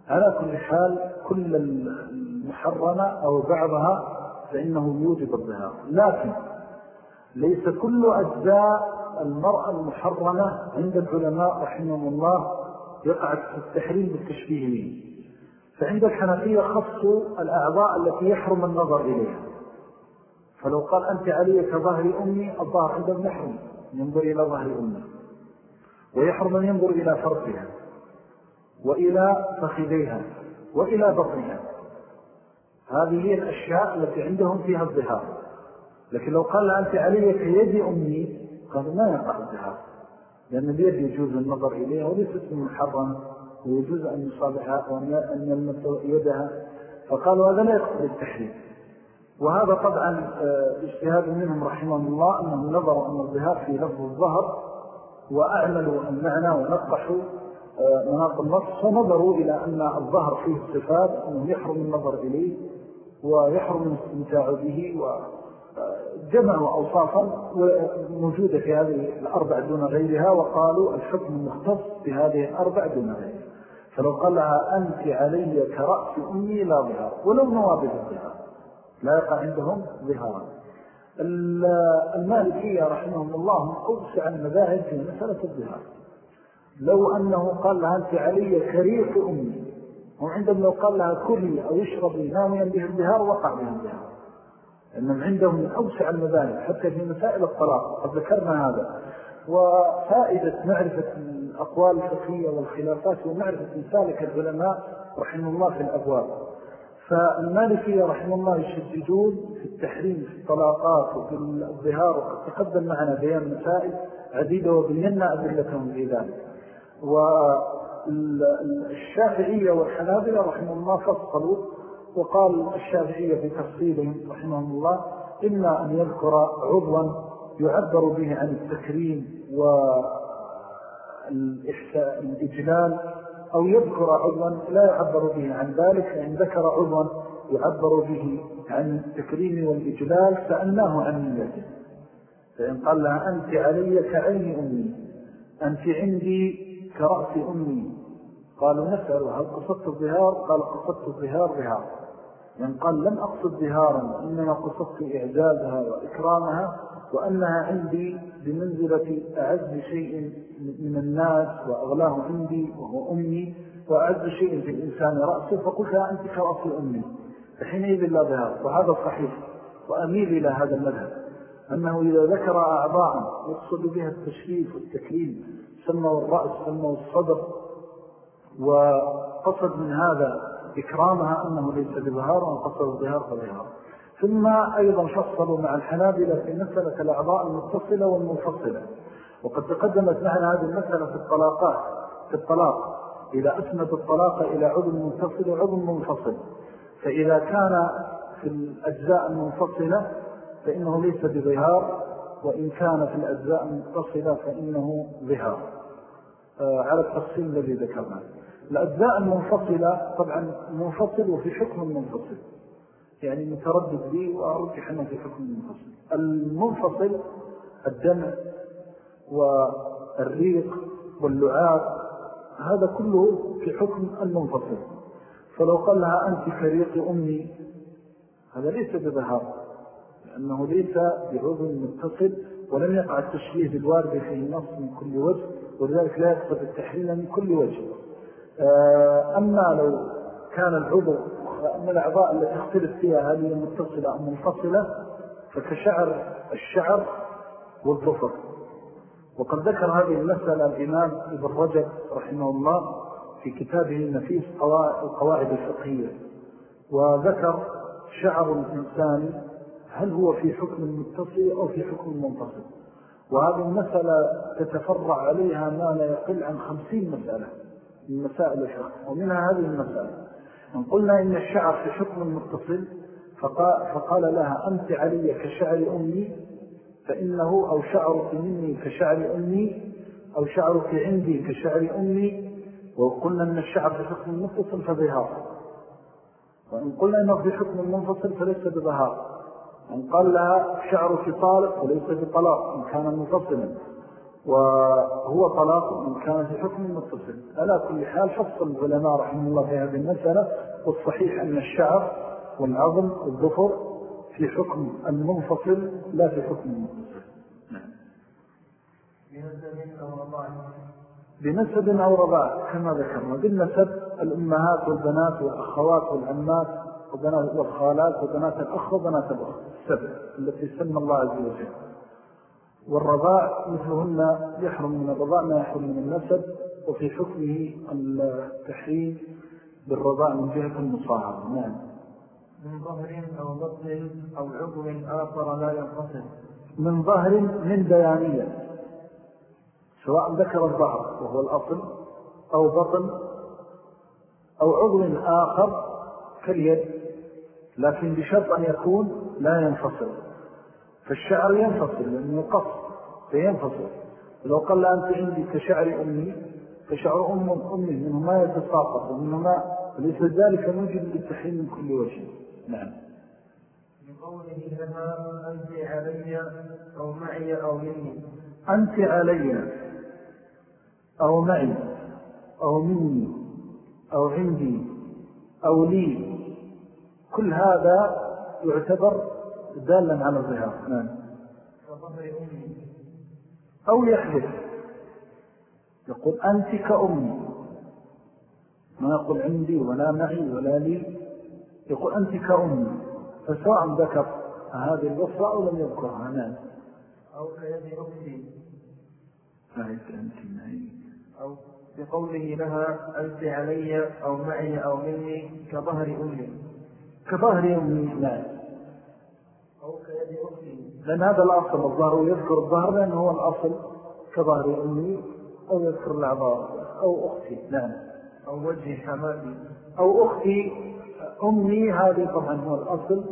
على كل حال كل المحرمة أو بعضها فإنه يوجب الظهار. لكن ليس كل أجزاء المرأة المحرمة عند العلماء رحمه الله يقع التحريم بالتشبيه منه. فعند الحنفية خصوا الأعضاء التي يحرم النظر إليها. فلو قال أنت علي كظهر أمي الظاهر عندهم يحرم ينظر إلى ظهر أمي. ويحرم أن ينظر إلى فرقها وإلى فخذيها وإلى بطنها. هذه هي الأشياء التي عندهم فيها الظهار. لكن لو قال أنت علي كيد أمي قالوا ما يقع الظهار. لأن اليد يجوز النظر إليها وليست من محرم ويجوز أن يصابحها وأن يلمس يدها. فقالوا هذا لا يقصد التحريم. وهذا طبعا آه، اجتهاد منهم رحمه الله أنهم نظروا أن الظهار في لفظ الظهر وأعملوا المعنى ونقحوا آه، مناط النص ونظروا إلى أن الظهر فيه الصفات أنه يحرم النظر إليه ويحرم الاستمتاع به وجمعوا أوصافا موجودة في هذه الأربع دون غيرها وقالوا الحكم مختص بهذه الأربع دون غيرها. فلو قال لها أنت علي كرأس أمي لا ظهار ولو نوابذ الظهار. لا يقع عندهم ظهارا المالكية رحمهم الله من أوسع المذاهب في مسألة الظهار. لو أنه قال لها أنت علي كريق أمي وعندما قال لها كلي أو يشربي ناميا به الظهار وقع به الظهار. إنهم عندهم من أوسع المذاهب حتى في مسائل الطلاق قد ذكرنا هذا. وفائدة معرفة الأقوال الفقهية والخلافات ومعرفة مسالك العلماء رحمه الله في الأبواب فالمالكية رحمه الله يشددون في التحريم في الطلاقات وفي الظهار وقد تقدم معنا بيان مسائل عديدة وبينا أدلتهم في ذلك. والشافعية والحنابلة رحمه الله فصلوا وقال الشافعية في تفصيلهم رحمه الله إما أن يذكر عضوا يعبر به عن التكريم والإجلال أو يذكر عضوا لا يعبر به عن ذلك فإن ذكر عضوا يعبر به عن التكريم والإجلال سألناه عن نيته. فإن قال لها أنت علي كعين أمي أنت عندي كرأس أمي. قالوا نسأل هل قصدت الظهار؟ قال قصدت الظهار ظهار. يعني قال لم أقصد ظهارا إنما قصدت إعجازها وإكرامها وأنها عندي بمنزلة أعز شيء من الناس وأغلاه عندي وهو أمي وأعز شيء في الإنسان رأسه فقلت أنت كرأس أمي فحينئذ لا ظهار وهذا صحيح وأميل إلى هذا المذهب. أنه إذا ذكر أعضاء يقصد بها التشريف والتكريم سموا الرأس سموا الصدر وقصد من هذا إكرامها أنه ليس بظهار وقصد الظهار فظهار. ثم أيضا فصلوا مع الحنابلة في مسألة الأعضاء المتصلة والمنفصلة. وقد تقدمت معنا هذه المسألة في الطلاقات في الطلاق. إذا أسند الطلاق إلى عضو منفصل وعضو منفصل. فإذا كان في الأجزاء المنفصلة فإنه ليس بظهار وإن كان في الأجزاء المتصلة فإنه ظهار. آه، على التفصيل الذي ذكرنا الأجزاء المنفصلة طبعا منفصل وفي حكم منفصل. يعني متردد لي وأرجح أنه في حكم منفصل. المنفصل الدمع والريق واللعاب هذا كله في حكم المنفصل. فلو قال لها أنت كريق أمي هذا ليس بظهار لأنه ليس بعضو متصل ولم يقع التشبيه بالوارد في النص من كل وجه ولذلك لا يقصد التحليل من كل وجه. أما لو كان العضو أما الأعضاء التي اختلف فيها هل هي متصلة أو منفصلة فكشعر الشعر والظفر. وقد ذكر هذه المسألة الإمام ابن رجب رحمه الله في كتابه النفيس القواعد الفقهية وذكر شعر الإنسان هل هو في حكم المتصل أو في حكم المنتصل وهذه المسألة تتفرع عليها ما لا يقل عن خمسين مسألة. من مسائل الفقه ومنها هذه المسألة إن قلنا إن الشعر في حكم المتصل فقال, فقال لها أنت علي كشعر أمي فإنه أو شعرك مني كشعر أمي أو شعرك عندي كشعر أمي. وقلنا أن الشعر في حكم المتصل فظهار وإن قلنا أنه في حكم المنفصل فليس بظهار أن قال لها شعرك طالق وليس بطلاق إن كان منفصلا. وهو طلاق إن كان في حكم متصل على كل حال فصل العلماء رحمه الله في هذه المسألة والصحيح أن الشعر والعظم والظفر في حكم المنفصل لا في حكم المتصل. بنسب أو رضاع كما ذكرنا. بالنسب الأمهات والبنات والأخوات والعمات والخالات وبنات الأخ وبنات الأخ السبع التي سمى الله عز وجل. والرضاع مثلهن يحرم من الرضاع ما يحرم من النسب وفي حكمه التحريم بالرضاع من جهة المصاهرة نعم. من ظهر أو بطن أو عضو آخر لا ينقصد من ظهر من بيانية سواء ذكر الظهر وهو الأصل أو بطن أو عضو آخر كاليد لكن بشرط أن يكون لا ينفصل. فالشعر ينفصل لأنه قص فينفصل. لو قال أنت عندي كشعر أمي فشعر أم أمي منه ما يتساقط ومنه ما ليس ذلك موجب للتحريم من كل وجه. نعم. بقوله لها أنت علي أو معي أو مني. أنت علي أو معي أو مني أو عندي أو لي. كل هذا يعتبر دالا على الظهار. نعم. أو يحدث. يقول أنت كأمي. ما يقول عندي ولا معي ولا لي. يقول أنت كأمي. فسواء ذكر هذه الوصفة أو لم يذكرها. نعم. أو كيد أختي. فهيت أنت معي. أو بقوله لها أنت علي أو معي أو مني كظهر أمي. كظهر أمي. نعم. لأن هذا الأصل الظهر يذكر الظهر لأنه هو الأصل كظهر أمي أو يذكر الأعضاء أو أختي نعم. أو وجه حماتي أو أختي أمي هذه طبعا هو الأصل.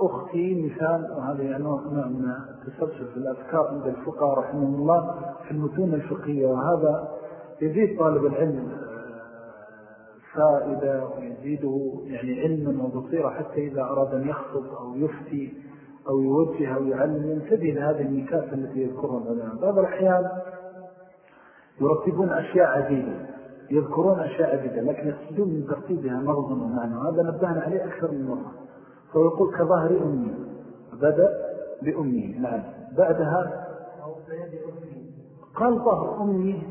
أختي مثال يعني نوع من التسلسل في الأفكار عند الفقهاء رحمه الله في المتون الفقهية وهذا يزيد طالب العلم آه، فائدة ويزيده يعني علما وبصيرة حتى إذا أراد أن يخطب أو يفتي. أو يوجه أو يعلم ينتبه لهذه النكات التي يذكرها العلماء بعض الأحيان يرتبون أشياء عديدة يذكرون أشياء عديدة لكن يقصدون من ترتيبها مغضا ومعنى وهذا نبهنا عليه أكثر من مرة. فيقول كظهر أمي بدأ بأمي نعم. بعدها قال ظهر أمي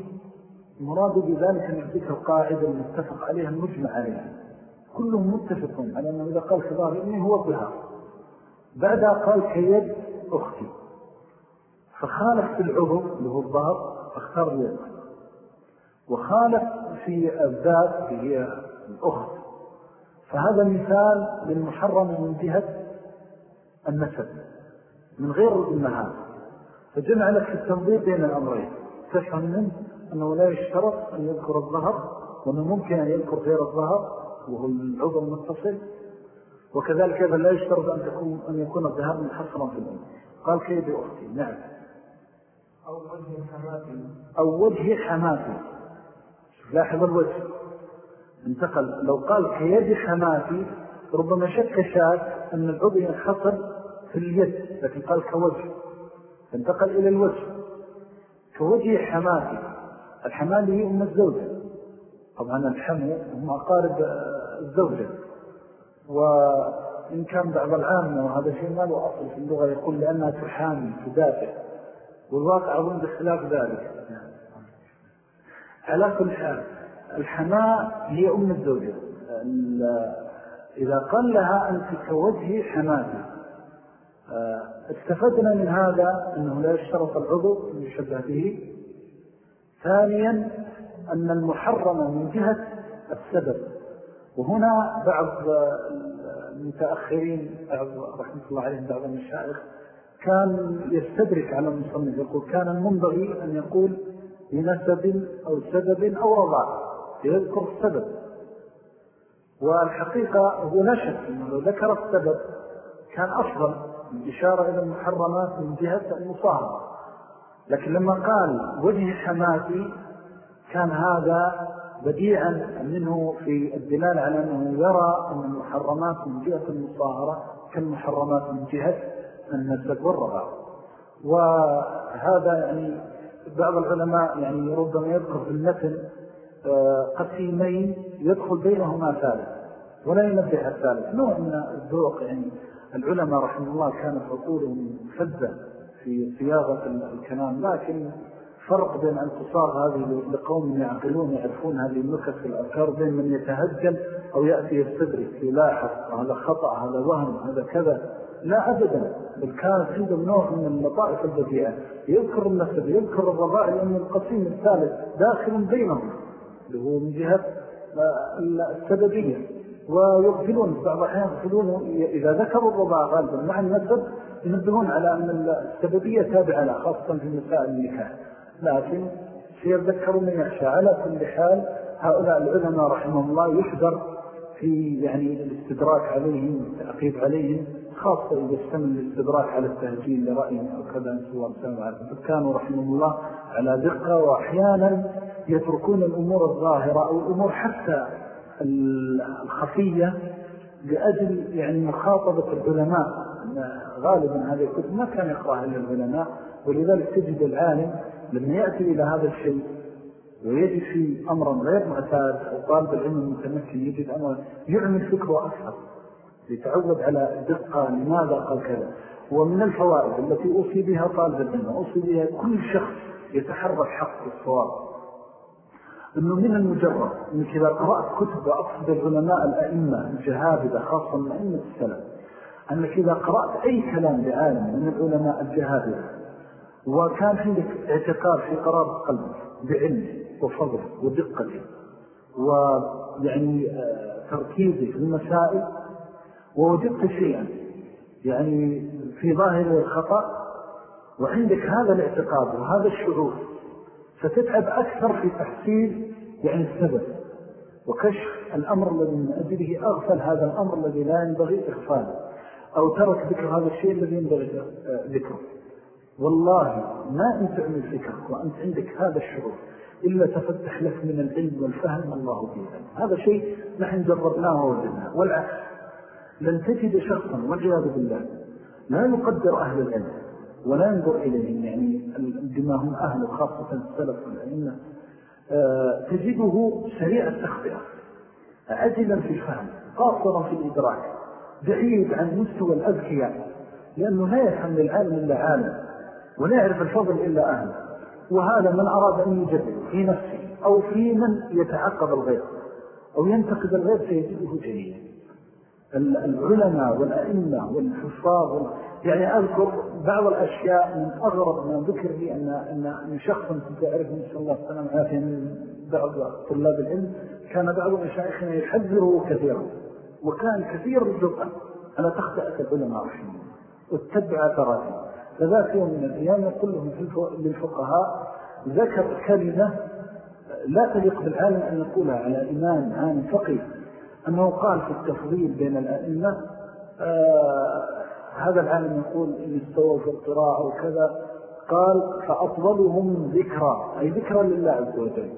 مراد بذلك أن يعطيك القاعدة المتفق عليها المجمع عليها كلهم متفقون على أنه إذا قال كظهر أمي هو الظهر بعدها قال كيد أختي. فخالف في العضو اللي هو الظهر اختار اليد وخالف في الذات اللي هي الأخت. فهذا مثال للمحرم من جهة النسب من غير الأمهات فجمع لك التنظير بين الأمرين. تفهم منه أنه لا يشترط أن يذكر الظهر وأنه ممكن أن يذكر غير الظهر وهو العضو المتصل. وكذلك أيضا لا يشترط أن, تكون أن يكون الذهاب محصرا في الأم قال كيد أختي. نعم. أو وجه حماتي أو وجه حماتي لاحظ الوجه. انتقل. لو قال كيد حماتي ربما شك شاك أن العضو ينحصر في اليد لكن قال كوجه. انتقل إلى الوجه. كوجه حماتي الحمال هي أم الزوجة. طبعا الحمو هم أقارب الزوجة. وإن كان بعض العامة وهذا شيء ما له أصل في اللغة يقول لأنها تحامي تدافع والواقع أظن بخلاف ذلك. على كل حال الحماء هي أم الزوجة. إذا قال لها أنت كوجه حماتي استفدنا من هذا أنه لا يشترط العضو يشبه به ثانيا أن المحرم من جهة السبب. وهنا بعض المتأخرين رحمة الله عليهم بعض المشايخ كان يستدرك على المصنف. يقول كان المنبغي أن يقول بنسب أو سبب أو رضاع يذكر السبب. والحقيقة هو شك أنه لو ذكر السبب كان أفضل الإشارة إلى المحرمات من جهة المصاهرة لكن لما قال وجه حماتي كان هذا بديعا منه في الدلال على أنه يرى أن المحرمات من جهة المصاهرة كالمحرمات من جهة النسب والرضا وهذا يعني بعض العلماء يعني ربما يذكر في المثل آه، قسيمين يدخل بينهما ثالث ولا ينبه الثالث. نوع من الذوق يعني العلماء رحمه الله كانت عقولهم فذة في صياغة الكلام لكن فرق بين أن تصاغ هذه لقوم يعقلون يعرفون هذه النكت في الأفكار بين من يتهجل أو يأتي يستدرك يلاحظ هذا خطأ هذا وهم هذا كذا. لا أبدا. بل كانت عنده نوع من اللطائف البديئة. يذكر النسب يذكر الرضاء لأن القسيم الثالث داخل بينهم اللي هو من جهة السببية. ويغفلون بعض الأحيان يغفلون إذا ذكروا الرضاء غالبا مع النسب ينبهون على أن السببية تابعة لها خاصة في مسائل النكاح لكن سيذكر من يخشى. على كل حال هؤلاء العلماء رحمه الله يحذر في يعني الاستدراك عليهم والتعقيب عليهم خاصة إذا استمر الاستدراك على التهجيل لرأيهم أو كذا سلام كانوا رحمه الله على دقة وأحيانا يتركون الأمور الظاهرة أو الأمور حتى الخفية لأجل يعني مخاطبة العلماء. غالبا هذا الكتب ما كان يقرأها إلا العلماء ولذلك تجد العالم لما يأتي إلى هذا الشيء ويجد في أمرا غير معتاد أو طالب العلم المتمكن يجد أمرا يعمل فكرة أكثر يتعود على الدقة لماذا قال كذا. ومن الفوائد التي أوصي بها طالب العلم أوصي بها كل شخص يتحرك حق الصواب. أنه من المجرد أنك إذا قرأت كتب وأقصد العلماء الأئمة الجهابدة خاصة من أئمة السلام أنك إذا قرأت أي كلام لعالم من العلماء الجهابدة وكان عندك اعتقاد في قرار قلبك بعلم وفضل ودقة. ويعني آه، تركيزك في المسائل ووجدت شيئا. يعني في ظاهر الخطأ وعندك هذا الاعتقاد وهذا الشعور فتتعب أكثر في تحصيل يعني السبب وكشف الأمر الذي من أجله أغفل هذا الأمر الذي لا ينبغي إغفاله أو ترك ذكر هذا الشيء الذي ينبغي ذكره. والله ما أنت تعمل فكرك وأنت عندك هذا الشعور إلا تفتح لك من العلم والفهم الله فيه هذا شيء نحن جربناه ووجدناه والعكس لن تجد شخصا والعياذ بالله. لا يقدر أهل العلم ولا ينظر إليهم. يعني بما هم أهل خاصة السلف والأئمة آه، تجده سريع التخطئة عجلا في الفهم قاصرا في الإدراك بعيد عن مستوى الأذكياء لأنه لا يفهم للعالم إلا عالم. ولا يعرف الفضل إلا أهل وهذا من أراد أن يجدد في نفسه أو في من يتعقب الغير أو ينتقد الغير سيجده جليلا. العلماء والأئمة والحفاظ يعني أذكر بعض الأشياء من أغرب ما ذكر لي أن, أن, شخصا كنت أعرف نسأل الله السلام عافية من بعض طلاب العلم كان بعض مشايخنا يحذره كثيرا وكان كثير الجرأة. على تخطئة العلماء رحمه واتبع أثراتهم فذات يوم من الأيام يقول لهم للفقهاء ذكر كلمة لا تليق بالعالم أن يقولها على إمام عام فقيه. أنه قال في التفضيل بين الأئمة آه هذا العالم يقول إن استوى في القراءة وكذا قال فأطولهم ذكرى أي ذكرى لله عز وجل.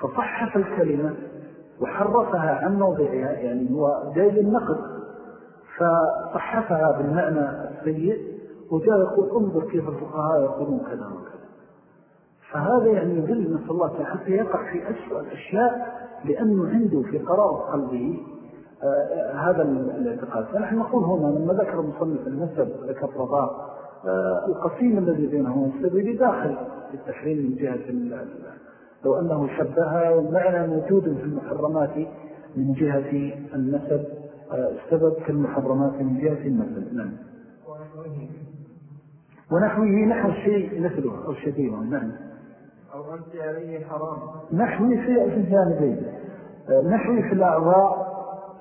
فصحف الكلمة وحرفها عن موضعها يعني هو جاي للنقد فصحفها بالمعنى السيء وجاء يقول انظر كيف الفقهاء يقولون كذا وكذا. فهذا يعني يدل نسأل الله تعالى حتى يقع في أسوأ الأشياء لأنه عنده في قرار قلبه آه هذا الاعتقاد. فنحن نقول هنا لما ذكر مصنف النسب ذكر آه القسيم الذي بينهم والسبب داخل التحريم من جهة لو أنه شبهها والمعنى موجود في المحرمات من جهة النسب آه السبب كالمحرمات من جهة النسب. نعم. ونحوه نحو الشيء مثله أو شبيهه نعم. أو أنت عليه حرام. نحوي في الجانبين. نحوي في الأعضاء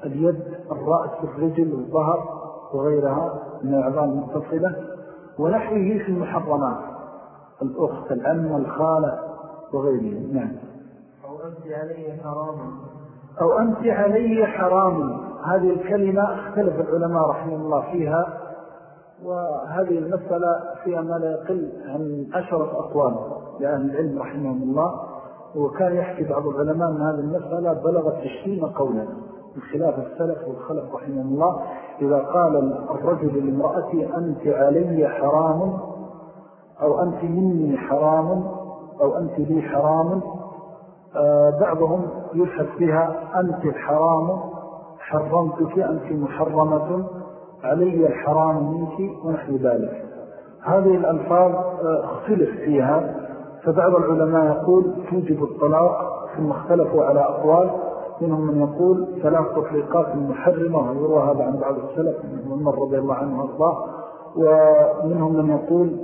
اليد الرأس الرجل والظهر وغيرها من الأعضاء المتصلة. ونحوه في المحرمات الأخت العم والخالة وغيره نعم. أو أنت عليه حرام. أو أنت عليه حرام. هذه الكلمة اختلف العلماء رحمه الله فيها. وهذه المسألة فيها ما لا يقل عن عشرة أقوال لأهل العلم رحمهم الله. وكان يحكي بعض العلماء أن هذه المسألة بلغت عشرين قولا من خلاف السلف والخلف رحمهم الله. إذا قال الرجل لامرأتي أنت علي حرام أو أنت مني حرام أو أنت لي حرام آه بعضهم يشهد فيها أنت الحرام حرمتك أنت محرمة. علي الحرام منك ونحو ذلك. هذه الألفاظ اختلف فيها. فبعض العلماء يقول توجب الطلاق ثم اختلفوا على أقوال. منهم من يقول ثلاث تطليقات محرمة ويروى هذا عن بعض السلف من رضي الله عنه وأرضاه. ومنهم من يقول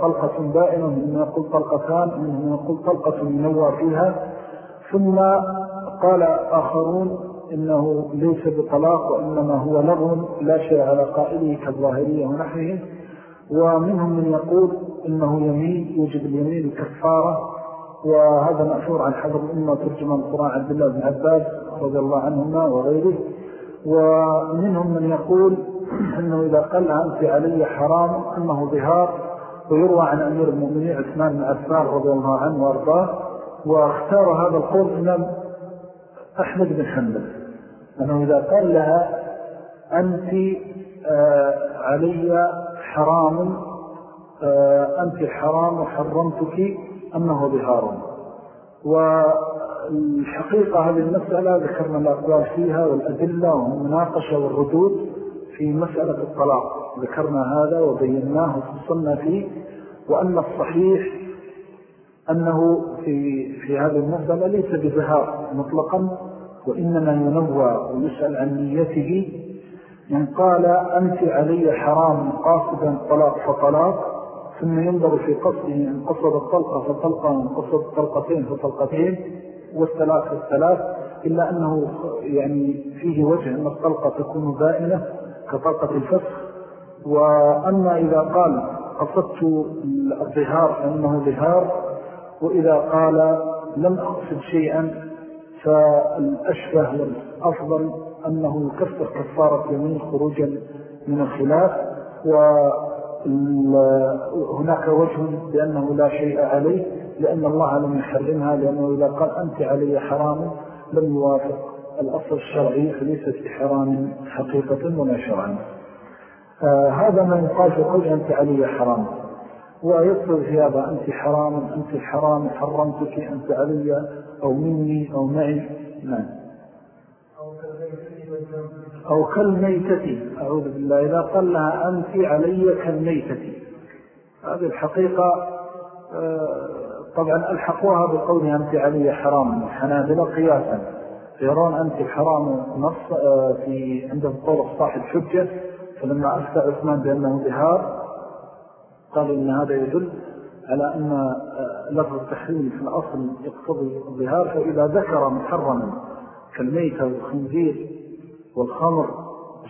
طلقة بائنة ومنهم من يقول طلقتان ومنهم من يقول طلقة منوى فيها. ثم قال آخرون إنه ليس بطلاق وإنما هو لغو لا شيء على قائله كالظاهرية ونحوهم. ومنهم من يقول إنه يمين يوجب اليمين الكفارة. وهذا مأثور عن حضر الأمة ترجمة القرآن عبد الله بن عباس رضي الله عنهما وغيره. ومنهم من يقول أنه إذا قال أنت علي حرام أنه ظهار ويروى عن أمير المؤمنين عثمان بن عفان رضي الله عنه وأرضاه. واختار هذا القول إمام أحمد بن حنبل. أنه إذا قال لها أنت آه علي حرام آه أنت حرام وحرمتك أنه ظهار والحقيقة هذه المسألة ذكرنا الأقوال فيها والأدلة والمناقشة والردود في مسألة الطلاق. ذكرنا هذا وبيناه وفصلنا فيه وأن الصحيح أنه في, في هذه المسألة ليس بظهار مطلقا وإنما ينوى ويسأل عن نيته إن قال أنت علي حرام قاصدا طلاق فطلاق ثم ينظر في قصده إن قصد الطلقة فطلقة وإن قصد الطلقتين فطلقتين والثلاث فالثلاث إلا أنه يعني فيه وجه أن الطلقة تكون بائنة كطلقة الفسخ. وأما إذا قال قصدت الظهار فإنه ظهار وإذا قال لم أقصد شيئا فالأشبه والأفضل أنه يكفر كفارة يمين خروجا من الخلاف وهناك وجه بأنه لا شيء عليه لأن الله لم يحرمها لأنه إذا قال أنت علي حرام لم يوافق. الأصل الشرعي فليست بحرام حقيقة ولا شرعا. آه هذا ما يقال في قول أنت علي حرام. ويطلب في هذا أنت حرام أنت حرام حرمتك أنت علي أو مني أو معي نعم. أو كالميتة أعوذ بالله. إذا قال لها أنت علي كالميتة. هذه الحقيقة طبعا ألحقوها بقول أنت علي حرام الحنابلة قياسا. يرون أنت حرام نص في عند القول الصاحب حجة. فلما أفتى عثمان بأنه ظهار قالوا إن هذا يدل على أن لفظ التحريم في الأصل يقتضي الظهار فإذا ذكر محرما كالميتة والخنزير والخمر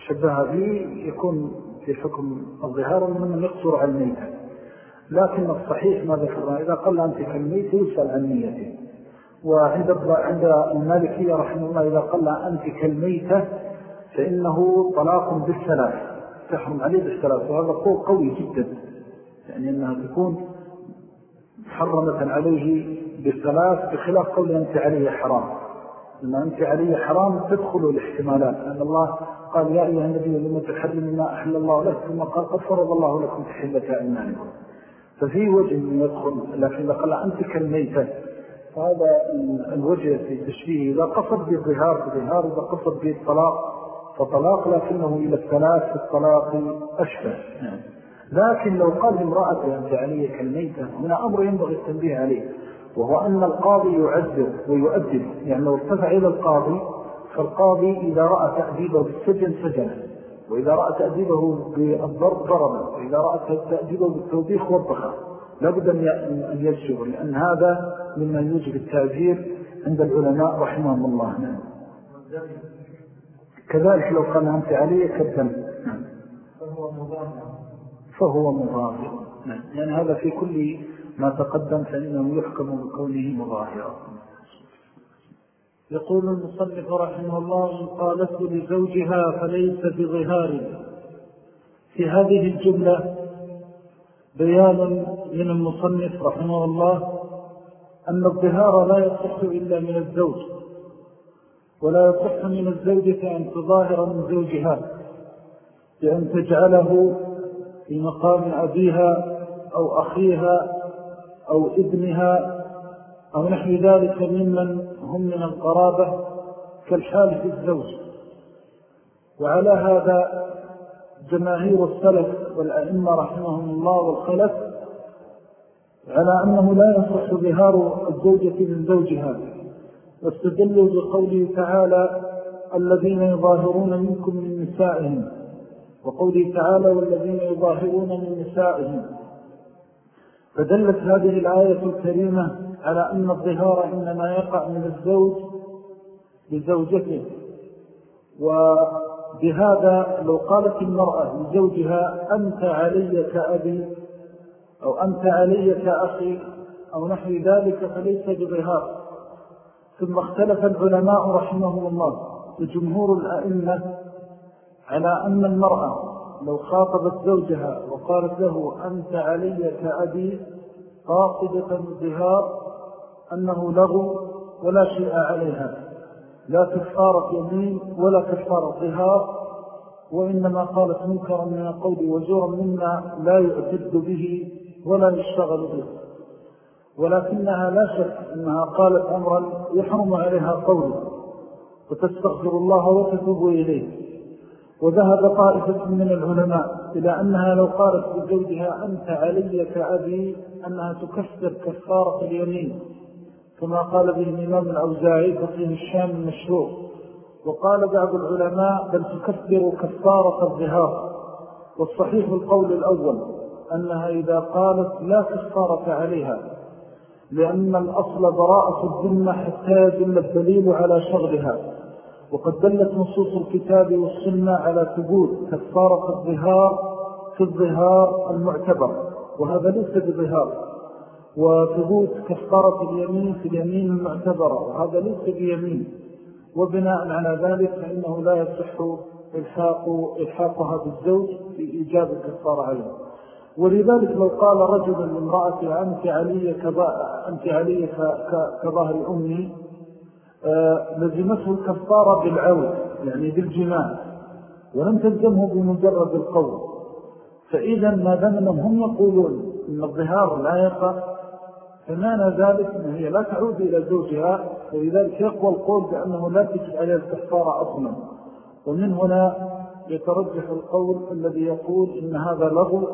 شبه به يكون في حكم الظهار ومن يقصر عن الميتة. لكن الصحيح ما ذكرنا إذا قال أنت كالميت يسأل عن نيته. وعند عند المالكية رحمه الله إذا قال أنت كالميتة فإنه طلاق بالثلاث. تحرم عليه بالثلاث وهذا قوي جدا. يعني أنها تكون محرمة عليه بالثلاث بخلاف قول أنت عليه حرام. لما أنت عليه حرام تدخل الاحتمالات. لأن الله قال يا أيها النبي لما تحرم ما أحل الله لك ثم قال قد فرض الله لكم تحلة أيمانكم. ففي وجه يدخل لكن قال أنت كالميتة فهذا الوجه في تشبيه إذا قصد بالظهار فظهار إذا قصد بالطلاق فطلاق لكنه إلى الثلاث الطلاق أشبه. لكن لو قال امرأة أنت علي كالميتة هنا أمر ينبغي التنبيه عليه وهو أن القاضي يعذر ويؤدب يعني لو ارتفع إلى القاضي فالقاضي إذا رأى تأديبه بالسجن سجنه وإذا رأى تأديبه بالضرب ضربه وإذا رأى تأديبه بالتوبيخ وضخه لابد أن يجسر لأن هذا مما يوجب التأذير عند العلماء رحمهم الله. نعم. كذلك لو كان أنت عليه كالدم نعم. فهو مظاهر فهو مظاهر. نعم. يعني هذا في كل ما تقدم فإنه يحكم بكونه مظاهرا. يقول المصنف رحمه الله إن قالت لزوجها فليس بظهار. في هذه الجملة بيان من المصنف رحمه الله أن الظهار لا يصح إلا من الزوج ولا يصح من الزوجة أن تظاهر من زوجها بأن تجعله في مقام أبيها أو أخيها أو ابنها أو نحو ذلك ممن هم من القرابة كالحال في الزوج. وعلى هذا جماهير السلف والأئمة رحمهم الله والخلف على أنه لا يصح ظهار الزوجة من زوجها. واستدلوا بقوله تعالى الذين يظاهرون منكم من نسائهم وقوله تعالى والذين يظاهرون من نسائهم. فدلت هذه الآية الكريمة على أن الظهار إنما يقع من الزوج لزوجته. وبهذا لو قالت المرأة لزوجها أنت علي كأبي أو أنت علي كأخي أو نحو ذلك فليس بظهار. ثم اختلف العلماء رحمه الله وجمهور الأئمة على أن المرأة لو خاطبت زوجها وقالت له أنت علي كأبي قاصدة الظهار أنه له ولا شيء عليها لا كفارة يمين ولا كفارة ظهار وإنما قالت منكرا من القول وزورا مما لا يعتد به ولا يشتغل به. ولكنها لا شك أنها قالت أمرا يحرم عليها قوله وتستغفر الله وتتوب إليه. وذهب طائفة من العلماء إلى أنها لو قالت لزوجها أنت علي كأبي أنها تكفر كفارة اليمين كما قال به الإمام الأوزاعي فقيه الشام المشهور. وقال بعض العلماء بل تكفر كفارة الظهار. والصحيح القول الأول أنها إذا قالت لا كفارة عليها لأن الأصل براءة الذمة حتى يدل الدليل على شغلها. وقد دلت نصوص الكتاب والسنة على ثبوت كفارة الظهار في الظهار المعتبر وهذا ليس بظهار وثبوت كفارة اليمين في اليمين المعتبرة وهذا ليس بيمين وبناء على ذلك فإنه لا يصح إلحاق إلحاقها بالزوج في إيجاب الكفارة عليه. ولذلك لو قال رجل لامرأة أنت علي, كظهر أمي لزمته الكفارة بالعود يعني بالجماع ولم تلزمه بمجرد القول. فإذا ما دام هم يقولون أن الظهار لا يقع فمعنى ذلك؟ أنه هي لا تعود إلى زوجها ولذلك يقوى القول بأنه لا تجد عليها الكفارة أصلا. ومن هنا يترجح القول الذي يقول إن هذا لغو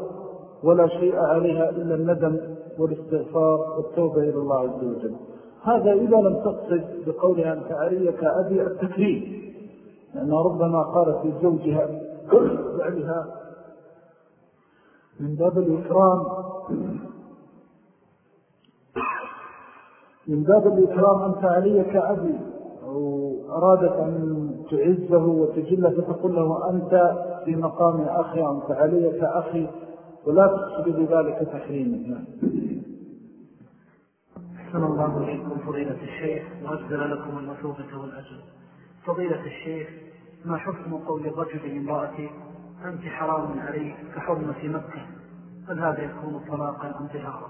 ولا شيء عليها إلا الندم والاستغفار والتوبة إلى الله عز وجل. هذا إذا لم تقصد بقولها أنت عليك أبي التكريم لأنه ربما قالت لزوجها بعدها من باب الإكرام. من باب الإكرام أنت علي كأبي وأرادت أن تعزه وتجله فتقول له أنت في مقام أخي أنت علي كأخي ولا تقصد بذلك تحريما أحسن الله إليكم فضيلة الشيخ وأجزل لكم المثوبة والأجل فضيلة الشيخ ما حكم قول الرجل لامرأته أنت حرام علي كحرمة مكة هل هذا يكون طلاقا أم ظهارا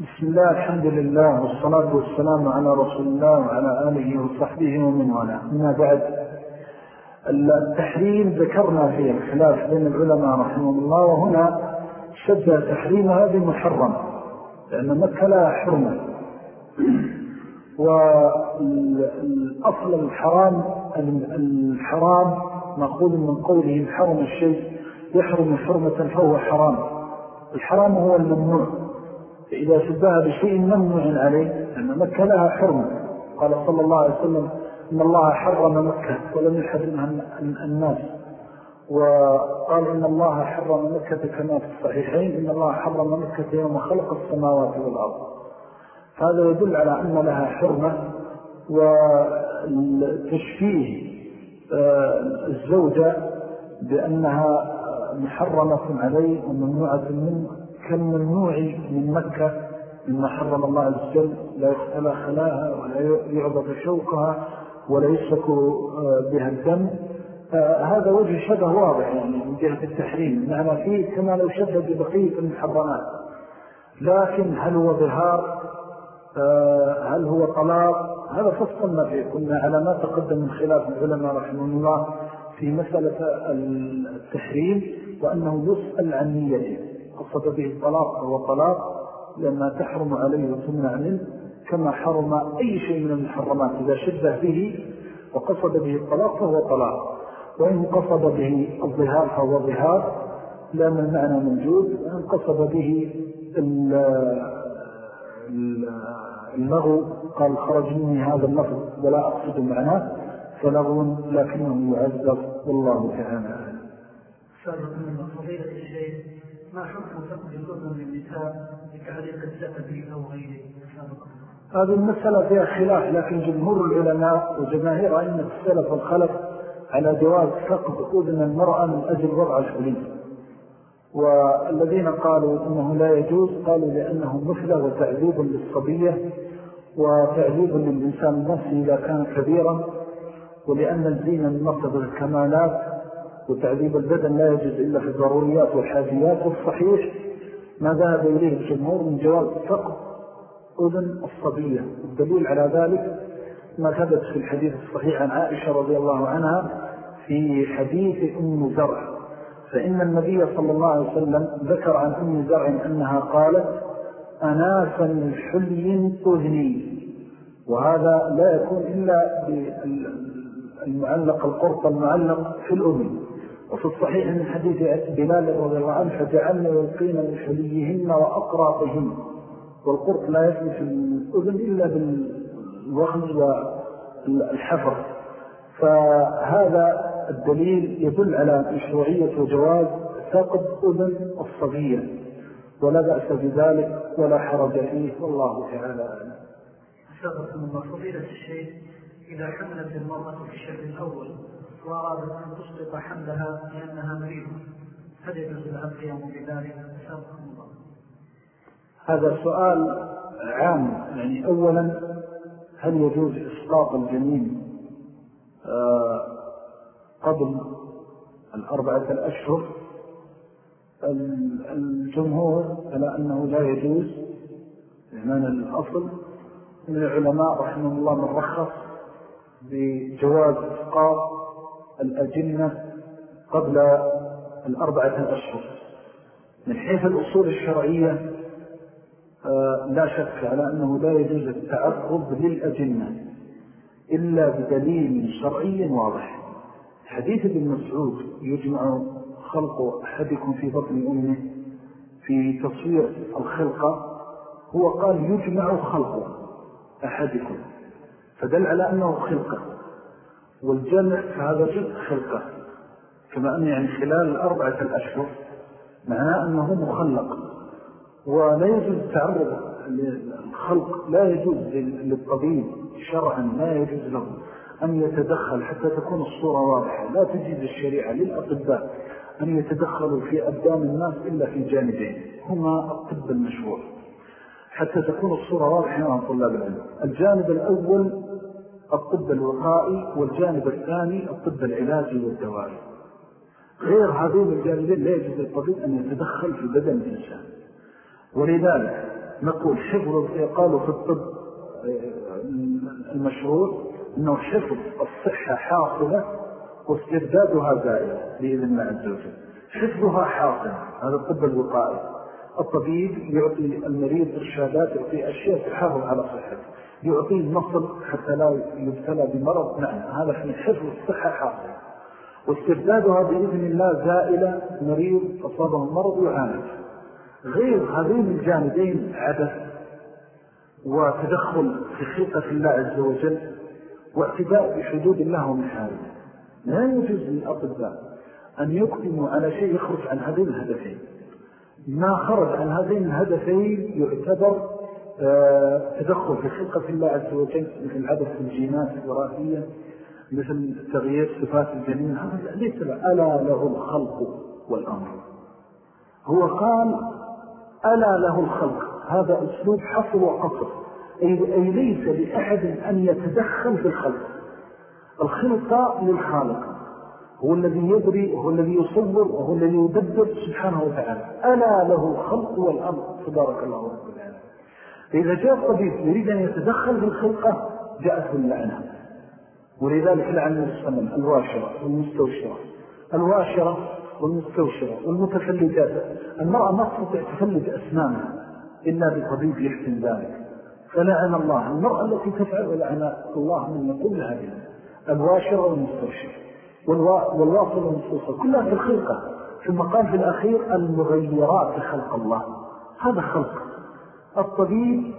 بسم الله الحمد لله والصلاة والسلام على رسول الله وعلى آله وصحبه ومن والاه. أما بعد التحريم ذكرنا فيه الخلاف بين العلماء رحمه الله وهنا شبه تحريمها بمحرم. لأن مكة لا حرمة. والأصل الحرام الحرام مأخوذ من قوله الحرم الشيء يحرم حرمة فهو حرام. الحرام هو الممنوع. فإذا شبها بشيء ممنوع عليه لأن مكة لها حرمة. قال صلى الله عليه وسلم إن الله حرم مكة ولم يحرمها الناس. وقال إن الله حرم مكة كما في الصحيحين إن الله حرم مكة يوم خلق السماوات والأرض. هذا يدل على أن لها حرمة وتشفيه آه، الزوجة بأنها محرمة عليه وممنوعة منه كالممنوع من مكة مما حرم الله عز وجل. لا يختلى خلاها ولا يعبط شوكها ولا يسفك آه، بها الدم. هذا وجه شبه واضح يعني من جهة التحريم معنى فيه كما لو شبه ببقية المحرمات. لكن هل هو ظهار؟ آه، هل هو طلاق؟ هذا فصلنا فيه. كنا على ما تقدم من خلاف العلماء رحمه الله في مسألة التحريم وأنه يسأل عن نيته. قصد به الطلاق هو طلاق لما تحرم عليه وتمنع منه كما حرم أي شيء من المحرمات. إذا شبه به وقصد به الطلاق فهو طلاق. وإن قصد به الظهار فهو ظهار لأن المعنى موجود. وإن قصد به المغو قال خرج مني هذا اللفظ ولا أقصد معناه فلغو لكنه يعذب والله تعالى سابق من فضيلة الشيخ ما حكم فقد الأذن للنساء بتعليق الزأبي أو غيره؟ هذه المسألة فيها خلاف لكن جمهور العلماء وجماهير أئمة السلف والخلف على جواز فقد أذن المرأة من أجل وضع الحليم والذين قالوا إنه لا يجوز قالوا لأنه مثلة وتعذيب للصبية وتعذيب للإنسان النفسي إذا كان كبيرا ولأن الزينة من مرتبة الكمالات وتعذيب البدن لا يجوز إلا في الضروريات والحاجيات. والصحيح ما ذهب إليه الجمهور من جواز فقط أذن الصبية. الدليل على ذلك ما ثبت في الحديث الصحيح عن عائشة رضي الله عنها في حديث أم زرع. فإن النبي صلى الله عليه وسلم ذكر عن أم زرع أنها قالت أناسا الحلي أذني وهذا لا يكون إلا بالمعلق القرط المعلق في الأذن وفي الصحيح من حديث بلال رضي الله عنه فجعلنا يلقين من حليهن وأقراطهن. والقرط لا في الأذن إلا بالوغز والحفر فهذا الدليل يدل على مشروعية وجواز فقد أذن الصبية ولا بأس بذلك ولا حرج فيه. والله تعالى أعلم. أستغركم الله فضيلة الشيء إذا حملت المرأة في الشهر الأول وأرادت أن تسقط حملها لأنها مريضة هل يجوز لها القيام بذلك؟ أستغركم الله. هذا سؤال عام. يعني أولا هل يجوز إسقاط الجنين آه، قبل الأربعة الأشهر؟ الجمهور على أنه لا يجوز لمعنى الأصل. من العلماء رحمه الله من رخص بجواز إسقاط الأجنة قبل الأربعة الأشهر. من حيث الأصول الشرعية لا شك على أنه لا يجوز التعرض للأجنة إلا بدليل شرعي واضح. حديث ابن مسعود يجمع خلق أحدكم في بطن أمه في تصوير الخلقة هو قال يجمع خلقه أحدكم فدل على أنه خلقة والجمع فهذا جزء خلقة كما أن يعني خلال الأربعة الأشهر معناه أنه مخلق. ولا يجوز التعرض الخلق لا يجوز للطبيب شرعا لا يجوز له أن يتدخل حتى تكون الصورة واضحة. لا تجيز الشريعة للأطباء أن يتدخلوا في أبدان الناس إلا في جانبين هما الطب المشروع. حتى تكون الصورة واضحة عن طلاب العلم. الجانب الأول الطب الوقائي والجانب الثاني الطب العلاجي والدوائي. غير هذين الجانبين لا يجوز للطبيب أن يتدخل في بدن الإنسان. ولذلك نقول حفظ قالوا في الطب آه، المشروع أنه حفظ الصحة حاصلة واستردادها زائلة بإذن الله عز وجل. حفظها حاصلة هذا الطب الوقائي. الطبيب يعطي المريض إرشادات يعطي أشياء تحافظ على صحته. يعطيه النصر حتى لا يبتلى بمرض نعم هذا في حفظ الصحة حاصلة واستردادها بإذن الله زائلة مريض أصابه المرض يعاني غير هذين الجانبين عدد وتدخل في خلقة الله عز وجل واعتداء بحدود الله ومحارمه. لا يجوز للأطباء أن يقدموا على شيء يخرج عن هذين الهدفين. ما خرج عن هذين الهدفين يعتبر آه، تدخل في خلقة الله عز وجل مثل عدد الجينات الوراثية مثل تغيير صفات الجنين. هذا ليس ألا له الخلق والأمر. هو قال ألا له الخلق. هذا أسلوب حصر وقصر أي ليس لأحد أن يتدخل في الخلق. الخلق للخالق. هو الذي يدري وهو الذي يصور وهو الذي يدبر سبحانه وتعالى. ألا له الخلق والأمر. تبارك الله رب العالمين. فإذا جاء الطبيب يريد أن يتدخل في الخلقة جاءت اللعنة ولذلك لعن السمن الواشرة والمستوشرة. الواشرة والمستوشرة والمتفلجات. المرأة ما تستطيع تفلج أسنانها إلا بطبيب يحسن ذلك. فلعن الله. المرأة التي تفعل ولعن الله من يقول هذه الواشرة والمستوشرة والواصل والمستوصل. كلها في الخلقة. ثم قال في الأخير المغيرات خلق الله. هذا خلق. الطبيب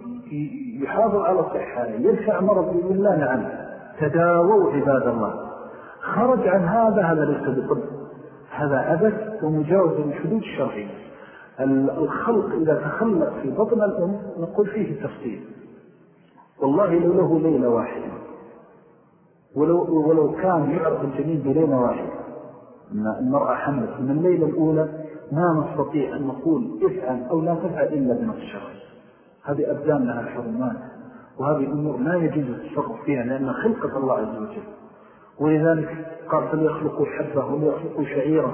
يحافظ على صحة يرفع مرض بإذن نعم. تداووا عباد الله. خرج عن هذا هذا ليس بطب. هذا عبث ومجاوز للحدود الشرعية الخلق إذا تخلق في بطن الأم نقول فيه تفصيل. والله لو له ليلة واحدة ولو, ولو كان يعرف الجنين بليلة واحدة. المرأة حملت من الليلة الأولى ما نستطيع أن نقول افعل أو لا تفعل إلا بنص الشرع. هذه أبدان لها الحرمات وهذه الأمور لا يجوز التصرف فيها لأنها خلقة الله عز وجل. ولذلك قال فليخلقوا حبة وليخلقوا شعيرة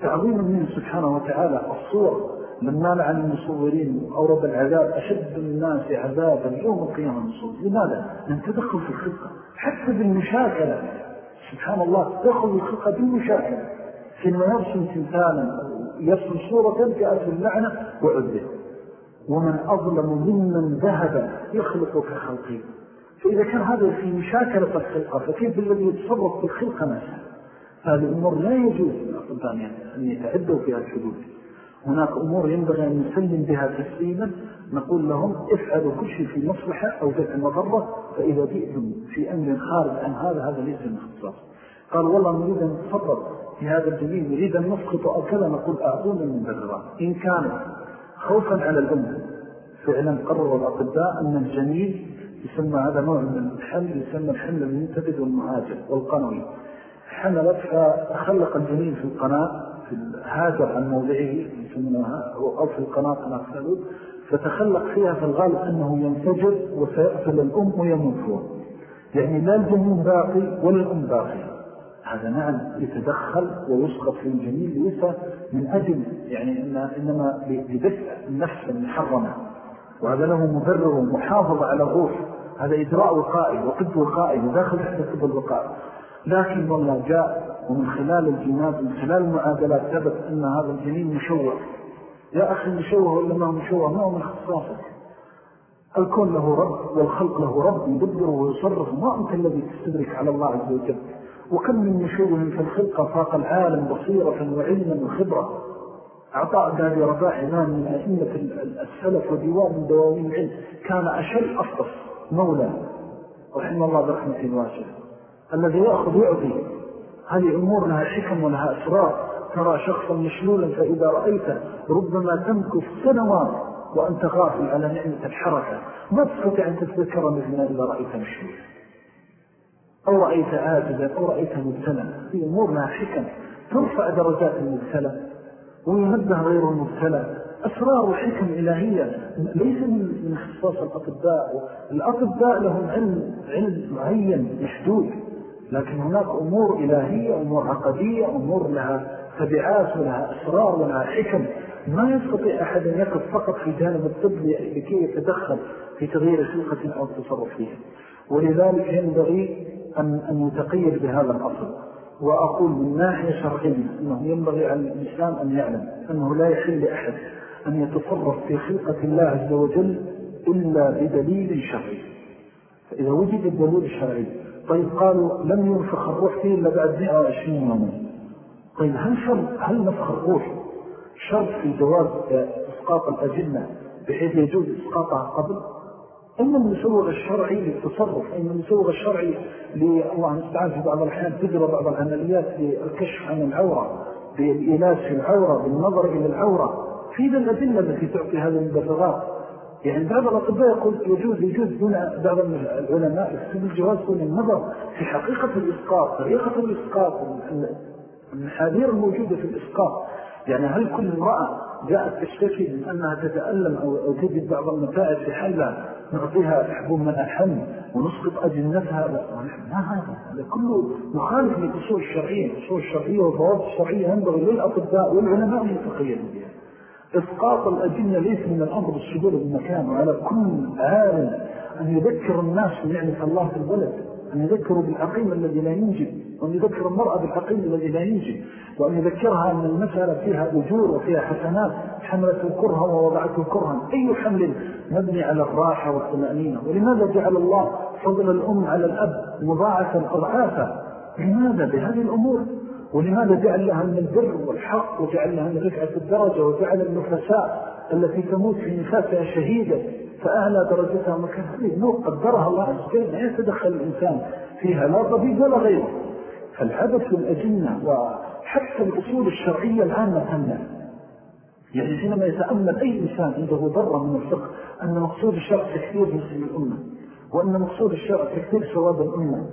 تعظيما منه سبحانه وتعالى الصور. لما لعن المصورين أورد العذاب أشد الناس عذابا يوم القيامة المصور لماذا؟ لن تدخل في الخلقة. حتى بالمشاكلة. سبحان الله تدخل في الخلقة بالمشاكلة. حينما يرسم تمثالا يرسم صورة جاءت اللعنة وعذب ومن أظلم ممن ذهب يخلق كخلقه. فإذا كان هذا في مشاكلة الخلقة فكيف الذي يتصرف في الخلقة نفسها؟ هذه الأمور لا يجوز أن يتعدوا فيها الحدود. هناك أمور ينبغي أن نسلم بها تسليما نقول لهم افعلوا كل شيء في مصلحة أو دفع مضرة فإذا جئتم في أمر خارج عن هذا هذا ليس من اختصاص قال والله نريد أن نتفضل في هذا الدليل نريد أن نسقط أو كذا نقول أعطونا من بررات إن كان خوفا على الأمة فعلا قرر الأطباء أن الجنين يسمى هذا نوع من الحمل يسمى الحمل المنتبد والمهاجر والقنوي. حملت فخلق الجنين في القناة في الهاجر عن موضعه يسمونها أو في القناة قناة ثالوث. فتخلق فيها في الغالب أنه ينفجر وسيأكل الأم ويموت يعني لا الجنين باقي ولا الأم باقي. هذا نعم يتدخل ويسقط في الجنين ليس من أجل يعني إن إنما لدفع النفس المحرمة. وهذا له مبرر ومحافظة على الروح. هذا إجراء وقائي وقد وقائي وداخل قد الوقائي لكن والله جاء ومن خلال الجنات من خلال المعادلات ثبت أن هذا الجنين مشوه. يا أخي مشوه ولا ما مشوه؟ ما هو من اختصاصك؟ الكون له رب والخلق له رب يدبره ويصرف. ما أنت الذي تستدرك على الله عز وجل؟ وكم من مشوه في الخلقة فاق العالم بصيرة وعلما وخبرة. عطاء دادي رباح إمام من أئمة السلف وديوان من دواوين العلم. كان أشل أفضل. مولى رحمه الله برحمة الواسع الذي يأخذ يعطي. هذه أمور لها حكم ولها أسرار. ترى شخصا مشلولا فإذا رأيته ربما تمكث سنوات وأنت غافل على نعمة الحركة ما تستطيع أن تتذكر مثلنا إلا رأيت مشهور أو رأيت آجدا أو رأيت مبتلى في أمور ما حكم. ترفع درجات المبتلى وينبه غير المبتلى أسرار وحكم إلهية ليس من اختصاص الأطباء. الأطباء لهم علم, علم معين محدود لكن هناك أمور إلهية أمور عقدية أمور لها تبعات ولها أسرار ولها حكم. ما يستطيع أحد أن يقف فقط في جانب الطب لكي يتدخل في تغيير سلقة أو التصرف فيها ولذلك ينبغي أن, يتقيد بهذا الأصل. وأقول من ناحية شرعية أنه ينبغي على الإسلام أن يعلم أنه لا يحل لأحد أن يتصرف في خلقة الله عز وجل إلا بدليل شرعي. فإذا وجد الدليل الشرعي طيب قالوا لم ينفخ الروح فيه إلا بعد 120 يوما. طيب هل, شرط هل نفخ الروح شرط في جواز إسقاط الأجنة بحيث يجوز إسقاطها قبل؟ إن المسوغ الشرعي للتصرف إن المسوغ الشرعي لله نستعان في بعض الأحيان تجرى بعض العمليات للكشف عن العورة بالإلاس في العورة بالنظر إلى العورة. في الأدلة التي تعطي هذه المبررات يعني بعض الأطباء يقول يجوز يجوز دون بعض العلماء يكتب الجواز دون النظر في حقيقة الإسقاط طريقة الإسقاط المحاذير الموجودة في الإسقاط. يعني هل كل امرأة جاءت تشتكي من أنها تتألم أو تجد بعض المتاعب في حلها نعطيها حبوب من الحم ونسقط أجنتها؟ ما هذا؟ هذا كله مخالف للأصول الشرعية. الأصول الشرعية والضوابط الشرعية ينبغي للأطباء والعلماء المتقيين بها. إسقاط الأجنة ليس من الأمر الصدور بالمكان وعلى كل عالم أن يذكر الناس بنعمة الله في البلد أن يذكروا بالعقيم الذي لا ينجب وأن يذكر المرأة بالعقيم الذي لا ينجب وأن يذكرها أن المسألة فيها أجور وفيها حسنات حملته كرها ووضعته كرها أي حمل مبني على الراحة والطمأنينة؟ ولماذا جعل الله فضل الأم على الأب مضاعفا أضعافا؟ لماذا بهذه الأمور؟ ولماذا جعل لها من البر والحق وجعل لها من رفعة الدرجة وجعل النفساء التي تموت في نفاسها شهيدة فأعلى درجتها مكان هذه أمور قدرها الله عز وجل لا يتدخل الإنسان فيها لا طبيب ولا غيره. فالحدث الأجنة وحتى الأصول الشرعية العامة تمنع يعني حينما يتأمل أي إنسان عنده ضرة من الفقه أن مقصود الشرع تكثير مسلم الأمة وأن مقصود الشرع تكثير سواد الأمة.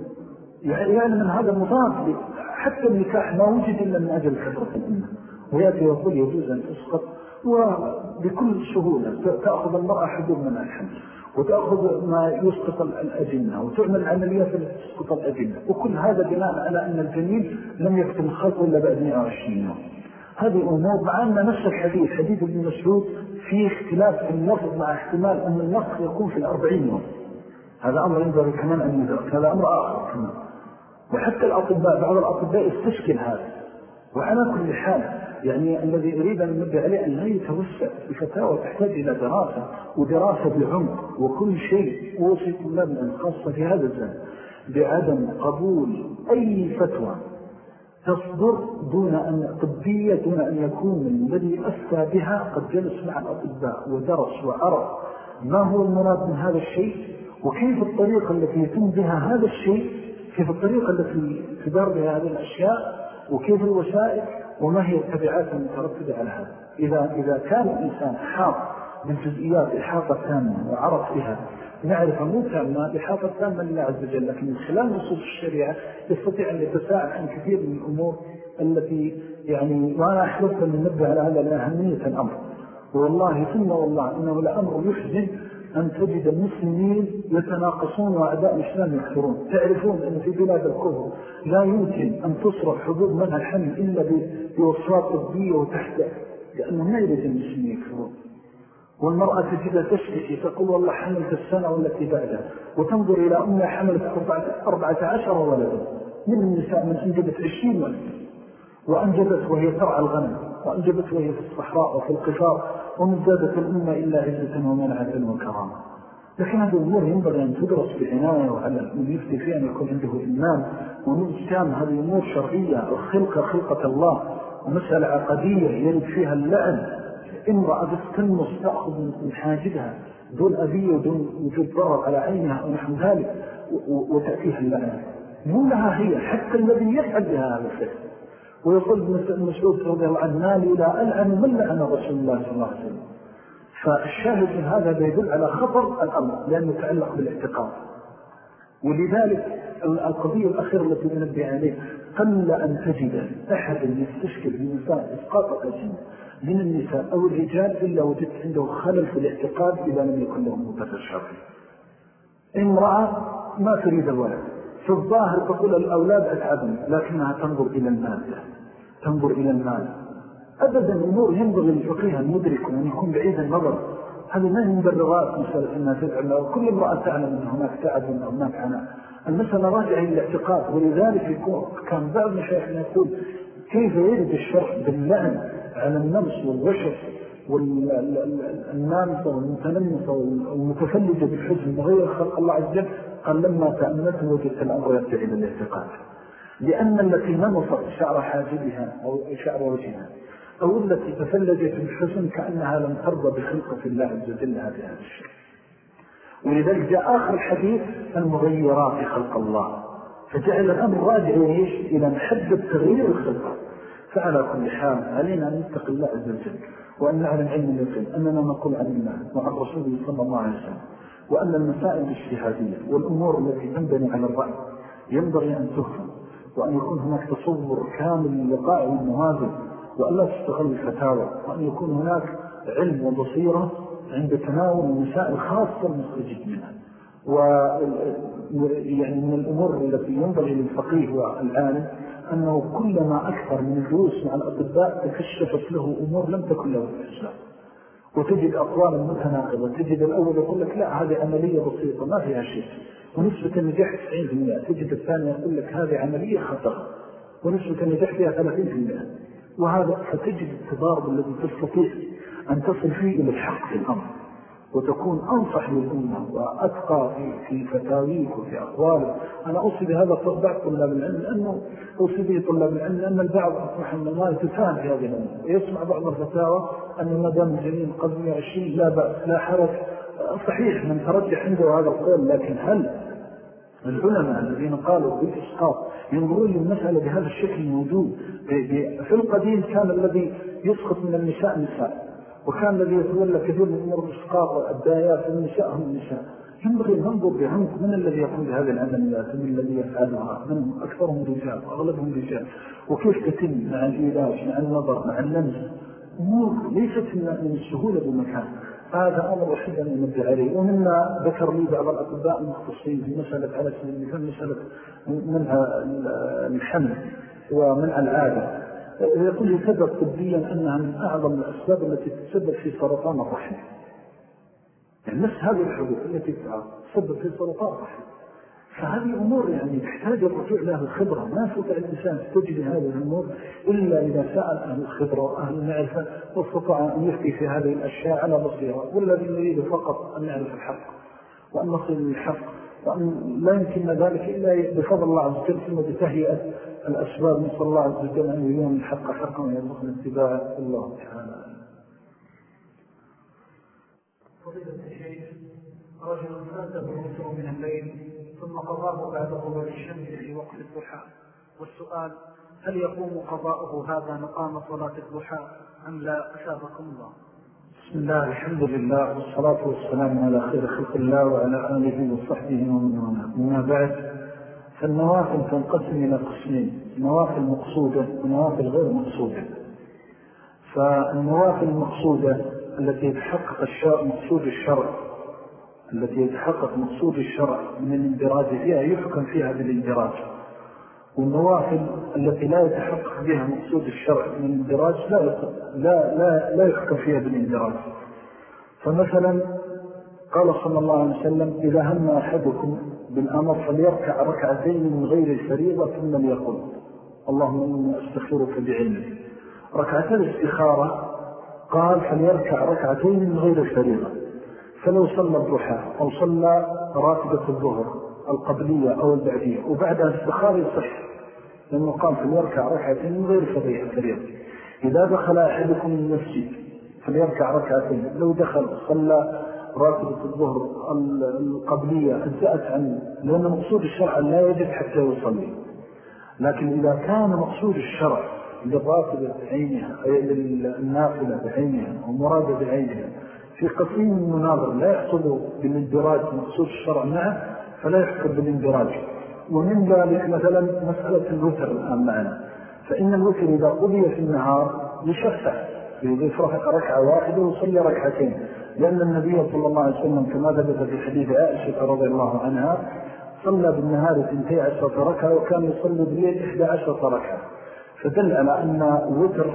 يعني من هذا مضاد حتى النكاح ما وجد إلا من أجل كثرة الأمة ويأتي ويقول يجوز أن تسقط وبكل سهولة تأخذ المرأة حدود من الحمل وتأخذ ما يسقط الأجنة وتعمل عمليات التي تسقط الأجنة. وكل هذا بناء على أن الجنين لم يكتم الخلق إلا بعد 120 يوم. هذه أمور مع أن نفس الحديث حديث ابن مسعود فيه اختلاف في اللفظ مع احتمال أن النفخ يكون في الأربعين يوم. هذا أمر ينبغي كمان أن يدرك هذا أمر آخر كمان. وحتى الأطباء بعض الأطباء يستشكل هذا. وعلى كل حال يعني الذي أريد أن نبدأ عليه أن لا يتوسع الفتاوى تحتاج إلى دراسة ودراسة بعمق وكل شيء أوصيكم الله خاصة في هذا الزمن بعدم قبول أي فتوى تصدر دون أن طبية دون أن يكون الذي أفتى بها قد جلس مع الأطباء ودرس وعرف ما هو المراد من هذا الشيء وكيف الطريقة التي يتم بها هذا الشيء كيف الطريقة التي تدار بها هذه الأشياء وكيف الوسائل وما هي التبعات المترتبة على هذا. إذا, إذا كان الإنسان حاط بالجزئيات إحاطة تامة وعرف بها نعرف مو تامة إحاطة تامة لله عز وجل لكن من خلال نصوص الشريعة يستطيع أن يتساعد عن كثير من الأمور التي يعني وأنا أحببت أن ننبه على هذا لأهمية الأمر. والله ثم والله إنه لأمر يحزن أن تجد المسلمين يتناقصون وأعداء الإسلام يكثرون. تعرفون أن في بلاد الكفر لا يمكن أن تصرف حدود منها الحمل إلا بوصفات طبية وتحت لأنه ما يريد المسلمين يكثرون والمرأة تجد تشتكي تقول والله حملت السنة والتي بعدها. وتنظر إلى أمها حملت أربعة عشر ولدا. من النساء من أنجبت عشرين ولد. وأنجبت وهي ترعى الغنم. وأنجبت وهي في الصحراء وفي القفار ومن زادت الأمة إلا عزة ومنعة وكرامة لكن هذه الأمور ينبغي أن تدرس بعناية وعلى من يفتي فيها أن يكون عنده إمام ونجسام هذه أمور شرعية الخلقة خلقة الله. ومسألة عقدية يرد فيها اللعن. امرأة تستنص تأخذ من حاجبها دون أذية ودون وجود ضرر على عينها أو نحن ذلك وتأتيها اللعن. مو لها هي حتى الذي يفعل بها هذا الشيء ويقول ابن مسعود رضي الله عنه ما لي لا ألعن من لعن رسول الله صلى الله عليه وسلم. فالشاهد من هذا يدل على خطر الأمر لأنه يتعلق بالاعتقاد. ولذلك القضية الأخيرة التي ننبه عليه قل أن تجد أحد يستشكل بمساء إسقاط الأجنة من النساء أو الرجال إلا وجدت عنده خلل في الاعتقاد إذا لم يكن له مبرر شرعي. امرأة ما تريد الولد. في الظاهر تقول الأولاد أتعبني لكنها تنظر إلى المال. تنظر إلى المال. أبدا أمور ينبغي للفقيه المدرك وأن يكون بعيد النظر. هذه ما هي مبررات مسألة أنها تدعم وكل امرأة تعلم أن هناك تعب أو هناك عناء المسألة راجعة إلى الاعتقاد. ولذلك كان بعض مشايخنا يقول كيف يرد الشرح باللعن على النمس والوشف والنامسة والمتنمسة والمتفلجة بالحزن وغير خلق الله عز وجل؟ قال لما تأمنته وجدت الأمر يرجع إلى الاعتقاد. لأن التي نمصت شعر حاجبها أو شعر وجهها أو التي تفلجت بالحزن كأنها لم ترضى بخلقة الله عز وجل هذا الشيء. ولذلك جاء آخر الحديث المغيرات خلق الله. فجعل الأمر راجع إلى محبة تغيير الخلقة فعلى كل حال علينا أن نتق الله عز وجل. وأن نعلم علم اليقين أننا نقول عن الله وعن رسوله صلى الله عليه وسلم. وأن المسائل الاجتهادية والأمور التي تنبني على الرأي ينبغي أن تفهم وأن يكون هناك تصور كامل للوقائع والموازن وأن لا تستغل الفتاوى وأن يكون هناك علم وبصيرة عند تناول المسائل خاصة المستجد منها. ويعني من الأمور التي ينبغي للفقيه والعالم أنه كلما أكثر من الجلوس مع الأطباء تكشفت له أمور لم تكن له في الإسلام. وتجد أقوالا متناقضة تجد الأول يقول لك لا هذه عملية بسيطة ما فيها شيء. ونسبة النجاح 90% تجد الثاني يقول لك هذه عملية خطر ونسبة النجاح فيها 30% وهذا فتجد التضارب الذي تستطيع أن تصل فيه إلى الحق في الأمر. وتكون أنصح للأمة وأتقى في, فتاويك وفي أقوالك. أنا أوصي بهذا بعض طلاب العلم لأنه أوصي به طلاب العلم لأن البعض من الله يتفاهم في هذه الأمور ويسمع بعض الفتاوى أن مدام الجنين قبل 120 لا بأس لا حرج. صحيح من ترجح عنده هذا القول لكن هل العلماء الذين قالوا بالإسقاط ينظرون للمسألة بهذا الشكل الموجود؟ في القديم كان الذي يسقط من النساء نساء. وكان الذي يتولى كثير من أمور الإسقاط والأبدايات النساء هم النساء. ينبغي أن ننظر بعمق من الذي يقوم بهذه العمليات من الذي يفعلها من أكثرهم رجال وأغلبهم رجال. وكيف تتم مع الإيلاج مع النظر مع اللمس؟ أمور ليست من السهولة بمكان. هذا أمر أحب أن عليه. ومما ذكر لي بعض الأطباء المختصين في مسألة على سبيل المثال مسألة منها الحمل ومنع العادة. يقول لي سبب طبيا أنها من أعظم الأسباب التي تسبب في سرطان الرحم. يعني نفس هذه الحبوب التي تسبب في سرطان الرحم. فهذه أمور يعني تحتاج الرجوع لها الخبرة. ما يستطيع الإنسان تجري هذه الأمور إلا إذا سأل أهل الخبرة وأهل المعرفة واستطاع أن يفتي في هذه الأشياء على بصيرة. والذي يريد فقط أن يعرف الحق وأن نصل للحق وأن لا يمكن ذلك إلا بفضل الله عز وجل ثم بتهيئة الأسباب نسأل الله عز وجل أن يليون الحق حقا ويرزقنا اتباع الله تعالى. فضيلة الشيخ رجل فاته من الليل ثم قضاه بعد غروب الشمس في وقت الضحى. والسؤال هل يقوم قضاؤه هذا مقام صلاة الضحى أم لا؟ أسابكم الله. بسم الله الحمد لله والصلاة والسلام على خير خلق الله وعلى آله وصحبه ومن وما بعد فالنوافل تنقسم إلى قسمين. نوافل مقصودة ونوافل غير مقصودة. فالنوافل المقصودة التي يتحقق مقصود الشرع التي يتحقق مقصود الشرع من الاندراج فيها يحكم فيها بالاندراج. والنوافل التي لا يتحقق بها مقصود الشرع من الاندراج لا, لا, لا, لا يحكم فيها بالاندراج. فمثلا قال صلى الله عليه وسلم إذا هم أحدكم بالأمر فليركع ركعتين من غير الفريضة ثم ليقول اللهم إني أستخيرك بعلمك. ركعتين الاستخارة قال فليركع ركعتين من غير الفريضة. فلو صلى الضحى أو صلى راتبة الظهر القبلية أو البعدية وبعدها الاستخارة يصح لأنه قال فليركع ركعتين من غير الفريضة إذا دخل أحدكم المسجد فليركع ركعتين. لو دخل صلى راتبة الظهر القبلية أجزأت عنه لأن مقصود الشرع لا يجب حتى يصلي. لكن إذا كان مقصود الشرع للراتبة بعينها أي للنافلة بعينها ومرادة بعينها في قسيم المناظر لا يحصل بالاندراج مقصود الشرع معه فلا يحصل بالاندراج ومن ذلك مثلا مسألة الوتر الآن معنا. فإن الوتر إذا قضي في النهار يشفع يضيف ركعة واحدة وصلي ركعتين. لأن النبي صلى الله عليه وسلم كما ثبت في حديث عائشة رضي الله عنها صلى بالنهار اثنتي عشرة ركعة وكان يصلي بالليل إحدى عشرة ركعة. فدل على أن وتر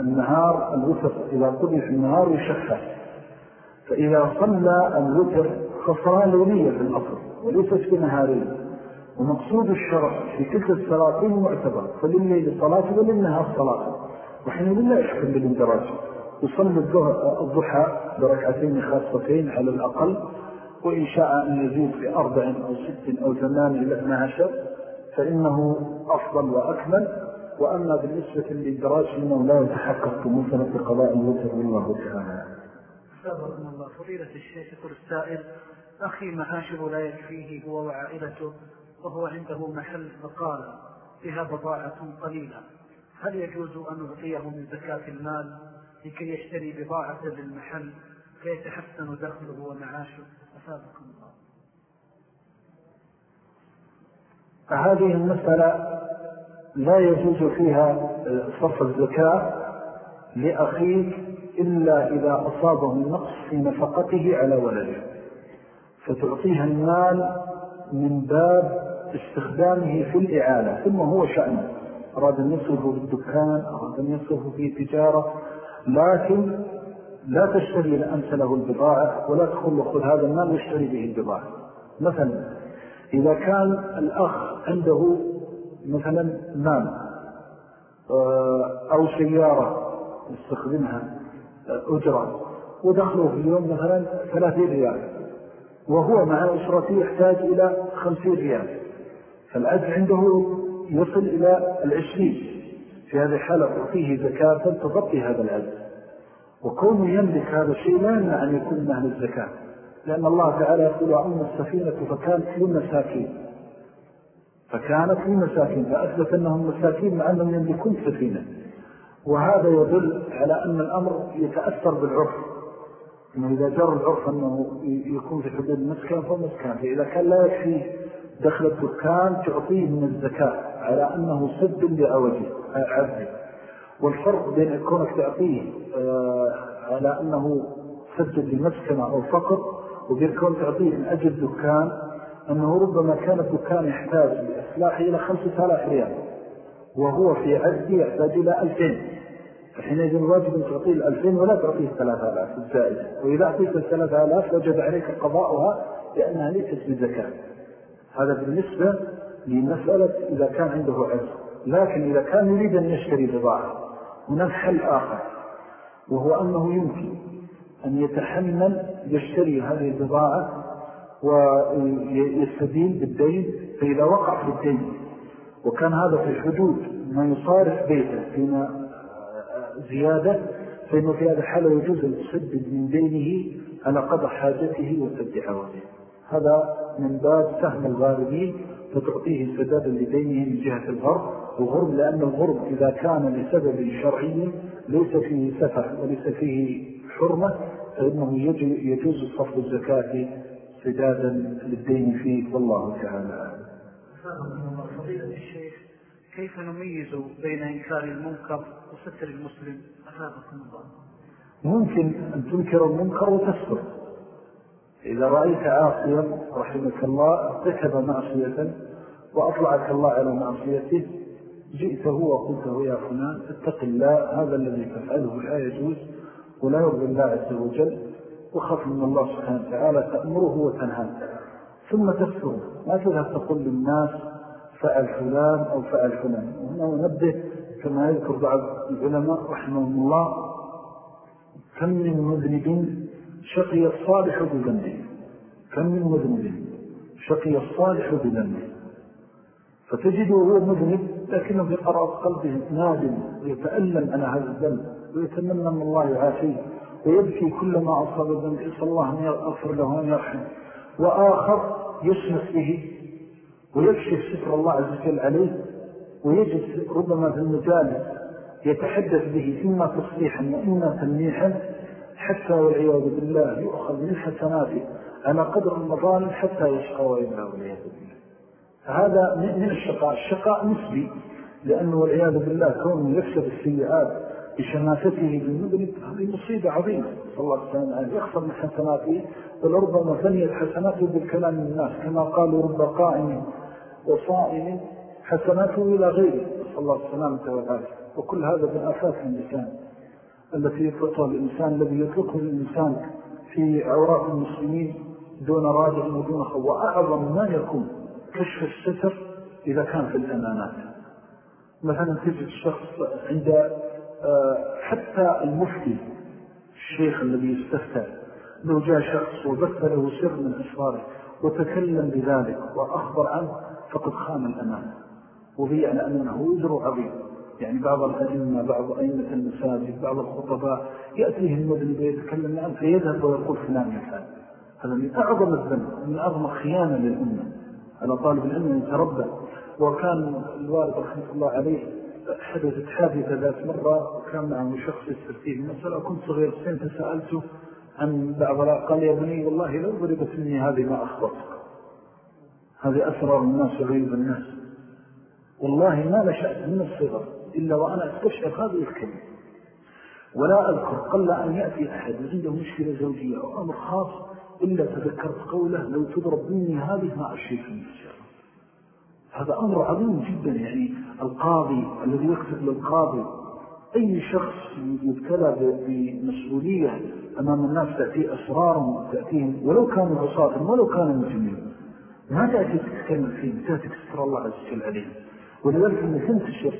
النهار الوتر إذا قضي في النهار يشفع فإذا صلى الوتر خصران ليلية في الأصل وليست في نهارية ومقصود الشرع في تلك الصلاتين معتبر فلليل صلاة وللنهار صلاة. وحين لا يحكم بالاندراج يصلي الضحى بركعتين خاصتين على الأقل وإن شاء أن يزيد في أربع أو ست أو ثمان إلى اثنى عشر فإنه أفضل وأكمل. وأما بالنسبة للدراج إنه لا يتحقق في قضاء الوتر والله تعالى. سابقنا الله فضيلة الشيخ يقول السائل أخي معاشر لا يكفيه هو وعائلته وهو عنده محل بقالة فيها بضاعة قليلة. هل يجوز أن نعطيه من زكاة المال؟ لكي يشتري بضاعة للمحل فيتحسن دخله ومعاشه. أسابقكم الله. هذه المسألة لا يجوز فيها صرف الزكاة لأخيك إلا إذا أصابه النقص في نفقته على ولده. فتعطيها المال من باب استخدامه في الإعالة ثم هو شأنه. أراد أن يصرفه بالدكان أراد أن يصرفه في تجارة لكن لا تشتري لأنس له البضاعة ولا تقول له خذ هذا المال واشتري به البضاعة. مثلا إذا كان الأخ عنده مثلا مال آه، أو سيارة يستخدمها آه، أجرة ودخله في اليوم مثلا ثلاثين ريال وهو مع أسرته يحتاج إلى خمسين ريال فالعجل عنده يصل إلى العشرين. في هذه الحالة أعطيه زكاة تغطي هذا العجل وكونه يملك هذا الشيء لا يمنع أن يكون من أهل الزكاة. لأن الله تعالى يقول أن السفينة فكانت للمساكين. فكانت للمساكين فأثبت أنهم مساكين مع أنهم يملكون سفينة. وهذا يدل على أن الأمر يتأثر بالعرف. إنه إذا جر العرف أنه يكون في حدود المسكن فمسكن فإذا كان لا يكفي دخل الدكان تعطيه من الزكاة. على أنه سد لعوجه عبده والفرق بين كونك تعطيه آه، على أنه سد لمسكنة أو فقط وبين كونك تعطيه من أجل دكان أنه ربما كان الدكان يحتاج لإصلاحه إلى خمسة آلاف ريال وهو في عبده يحتاج إلى ألفين. فحينئذ الواجب أن تعطيه الألفين ولا تعطيه الثلاثة آلاف الزائدة وإذا أعطيت الثلاثة آلاف وجب عليك قضاؤها لأنها ليست بزكاة. هذا بالنسبة لمسألة إذا كان عنده عجز لكن إذا كان يريد أن يشتري بضاعة هناك حل آخر وهو أنه يمكن أن يتحمل يشتري هذه البضاعة ويستدين بالدين فإذا وقع في الدين وكان هذا في حدود ما يصارف بيته فيما زيادة فإنه في هذا الحالة يجوز أن تسدد من دينه على قضى حاجته وسد عوضه هذا من باب سهم الغاربين فتعطيه سدادا لدينه من جهة الغرب الغرب لأن الغرب إذا كان لسبب شرعي ليس فيه سفر وليس فيه حرمة فإنه يجوز صف الزكاة سدادا للدين فيه والله تعالى فضيلة الشيخ كيف نميز بين إنكار المنكر وستر المسلم؟ أفادكم الله. ممكن أن تنكر المنكر وتستر. إذا رأيت عاصيا رحمك الله ارتكب معصية وأطلعك الله على معصيته جئته وقلته يا فلان اتق الله هذا الذي تفعله لا يجوز ولا يرضي الله عز وجل وخف من الله سبحانه وتعالى تأمره وتنهى ثم تذكره ما تذهب تقول للناس فعل فلان أو فعل فلان. وهنا ننبه كما يذكر بعض العلماء رحمه الله كم من مذنب شقي الصالح بذنبه. كم من مذنب؟ شقي الصالح بذنبه. فتجده هو مذنب لكنه في قرار قلبه نادم ويتألم على هذا الذنب ويتمنى من الله يعافيه ويبكي كلما أصاب الذنب. يسأل الله أن يغفر له وأن يرحم وآخر يشمس به ويكشف ستر الله عز وجل عليه ويجد ربما في المجالس يتحدث به إما تصريحا وإما تلميحا. حتى والعياذ بالله يؤخذ من حسناته على قدر المظالم حتى يشقى وإلا والعياذ بالله. هذا من الشقاء. الشقاء نسبي لأنه والعياذ بالله كونه يكسب السيئات بشماسته بالمذنب هذه مصيبة عظيمة. صلى الله عليه وسلم يخسر من حسناته ولربما ثنيت حسناته بالكلام الناس كما قالوا رب قائم وصائم حسناته إلى غيره. صلى الله عليه وسلم وكل هذا من آفات الإنسان التي يطلقها الإنسان الذي يطلقه الإنسان في عورات المسلمين دون راجع ودون خوا وأعظم ما يكون كشف الستر إذا كان في الأمانات. مثلا تجد الشخص عند آه، حتى المفتي الشيخ الذي يستفتى لو جاء شخص وبث له سر من أسراره وتكلم بذلك وأخبر عنه فقد خان الأمان. وضيع لأنه وزر عظيم. يعني بعض الأئمة بعض أئمة المساجد بعض الخطباء يأتيه المدن ويتكلم عنه فيذهب ويقول فلان يفعل هذا من أعظم الذنب من أعظم خيانة للأمة. على طالب العلم يتربى. وكان الوالد رحمة الله عليه حدثت حادثة ذات مرة وكان معه شخص يستفتيه المسألة كنت صغير سنة فسألته عن بعض قال يا بني والله لو ضربت مني هذه ما أخبرتك. هذه أسرار الناس وغيب الناس. والله ما نشأت من الصغر. إلا وأنا أستشعر هذه الكلمة ولا أذكر قل أن يأتي أحد عنده مشكلة زوجية أو أمر خاص إلا تذكرت قوله لو تضرب مني هذه ما في المسجد هذا أمر عظيم جدا يعني القاضي الذي يكتب للقاضي أي شخص يبتلى بمسؤولية أمام الناس تأتي أسرارهم تأتيهم ولو كانوا عصاة ولو كانوا مجمعين ما تأتي تتكلم فيه تأتي تستر الله عز وجل عليه. ولذلك أنه تنتشر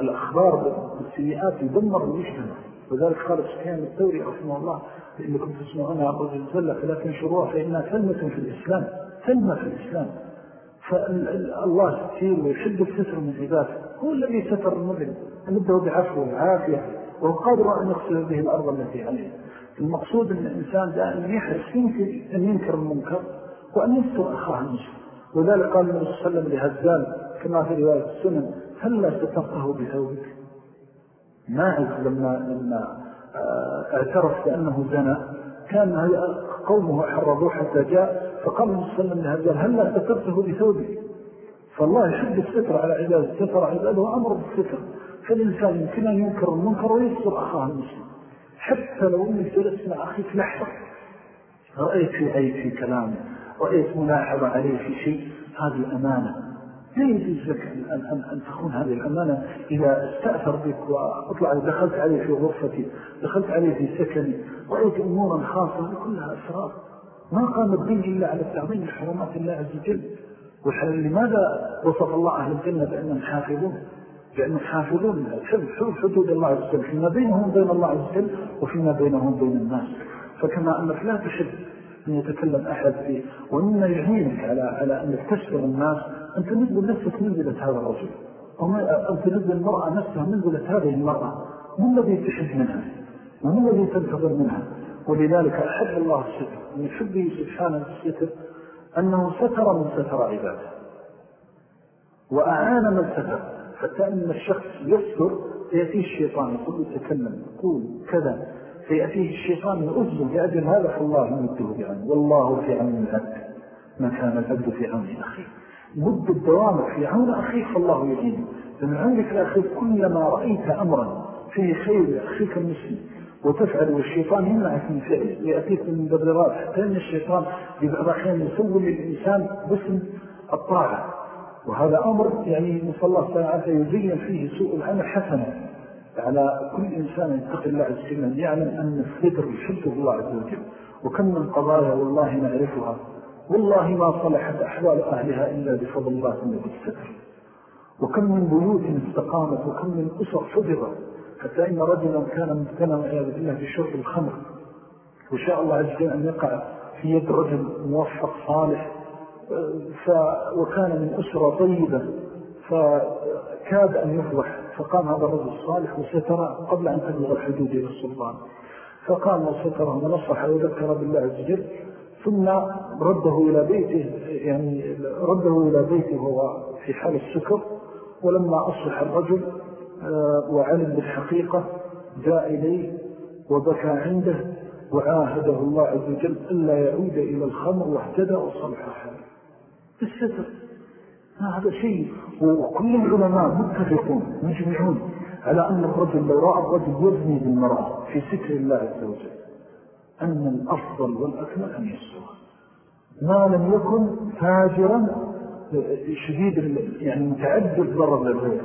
الأخبار بالسيئات يدمر المجتمع. وذلك قال سفيان الثوري رحمه الله إنكم تسمعونها رجل زلة فلا تنشروها فإنها كلمة في الإسلام كلمة في الإسلام. فالله كثير ويحب الستر من عباده. هو الذي ستر المذن نبدأ بعفو وعافية وهو قادر أن يغسل به الأرض التي عليه. المقصود أن الإنسان دائما يحرص يمكن أن ينكر المنكر وأن يستر أخاه المسلم. وذلك قال النبي صلى الله عليه وسلم لهزال كما في رواية السنن هل لا بثوبك؟ ماعز لما, لما آه، اعترف بأنه زنى. كان قومه حرضوه حتى جاء فقال عليه وسلم هل لا سترته بثوبك؟ فالله يحب الستر على عباده. ستر عباده وأمر بالستر. فالإنسان يمكن أن ينكر المنكر ويستر أخاه المسلم. حتى لو أنك جلست مع أخيك لحظة رأيت في عيب في كلامه رأيت ملاحظة عليه في شيء هذه أمانة لا يجوز لك أن, أن, أن تكون هذه الأمانة إذا استأثر بك وأطلع دخلت عليه في غرفتي دخلت عليه في سكني رأيت أمورا خاصة كلها أسرار. ما قام الدين إلا على التعظيم لحرمات الله عز وجل. لماذا وصف الله أهل الجنة بأنهم حافظون؟ لأنهم حافظون حفظ حدود الله عز وجل. فيما بينهم بين الله عز وجل وفيما بينهم بين الناس. فكما أنك لا تحب أن يتكلم أحد فيه ومما يعينك على, على أن تكسر الناس أن تنزل نفسك منزلة هذا الرجل؟ أو تنزل المرأة نفسها منزلة هذه المرأة؟ من الذي تحب منها ومن الذي تنتظر منها. ولذلك أحب الله الستر من حبه سبحانه الستر أنه ستر من ستر عباده. وأعان من ستر حتى أن الشخص يستر فيأتيه الشيطان يقول يتكلم يقول كذا فيأتيه الشيطان يؤذه لأجل هذا فالله يمده بعين والله في عون العبد ما كان العبد في عون أخيه. مد الدوام في عون أخيك فالله يعينه لأن عندك الأخير كلما رأيت أمرا فيه خير لأخيك المسلم وتفعل والشيطان يمنعك من فعل يأتيك من مبررات حتى أن الشيطان ببعض الأحيان يسول للإنسان باسم الطاعة. وهذا أمر يعني نسأل الله تعالى يزين فيه سوء العمل حسنا على كل إنسان يتقي الله عز وجل يعلم أن الصدر يحبه الله عز وجل. وكم من قضايا والله نعرفها والله ما صلحت أحوال أهلها إلا بفضل الله من الستر وكم من بيوت استقامت وكم من أسر حفظت حتى إن رجلا كان مبتنى وعياذ بالله بشرب الخمر. وشاء الله عز وجل أن يقع في يد رجل موفق صالح. ف... وكان من أسرة طيبة. فكاد أن يفضح. فقام هذا الرجل الصالح وستر قبل أن تبلغ الحدود إلى السلطان. فقام وستره ونصح وذكر بالله عز وجل ثم رده إلى بيته يعني رده إلى بيته وهو في حال السكر ولما أصلح الرجل آه، وعلم بالحقيقة جاء إليه وبكى عنده وعاهده الله عز وجل ألا يعود إلى الخمر واهتدى وصلح حاله. الستر هذا شيء. وكل العلماء متفقون مجمعون على أن الرجل لو رأى الرجل يزني بالمرأة في ستر الله عز وجل. أن الأفضل والأكمل أن يسوى. ما لم يكن فاجرا شديد يعني متعدد ضرر للغير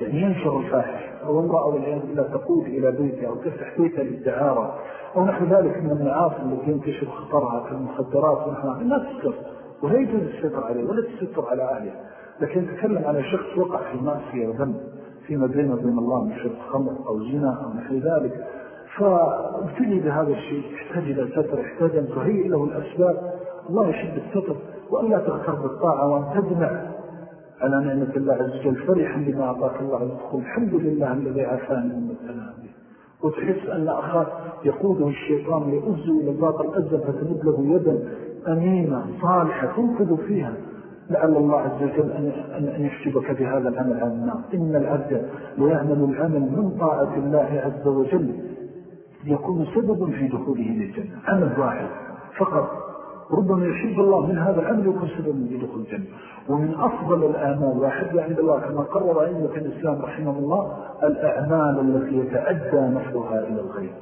يعني ينشر الفاحش. أو امرأة والعياذ بالله تقود إلى بيتها أو تفتح بيتها للدعارة. أو نحو ذلك من المعاصي التي ينتشر خطرها كالمخدرات ونحوها لا تستر. ولا يجوز الستر عليه ولا تستر على أهله لكن نتكلم على شخص وقع في معصية وذنب فيما بينه وبين الله من شرط خمر أو زنا أو نحو ذلك. فابتلي بهذا الشيء يحتاج إلى ستر يحتاج أن تهيئ له الأسباب. الله يحب الستر وأن لا تغتر بالطاعة وأن تدمع على نعمة الله عز وجل. فرحا بما أعطاك الله عز وجل الحمد لله الذي عافاني من التنام وتحس أن أخاك يقوده الشيطان ويؤز إلى الباطل أزل فتمد له يدا أمينة صالحة تنقذ فيها. لعل الله عز وجل أن يحجبك بهذا العمل عن النار. إن العبد ليعمل العمل من طاعة الله عز وجل. يكون سبب في دخوله للجنة عمل واحد فقط ربما يحب الله من هذا العمل يكون سبب في دخول الجنة. ومن أفضل الآمال واحد عند الله كما قرر أئمة الإسلام رحمه الله الأعمال التي يتأدى نفسها إلى الغير.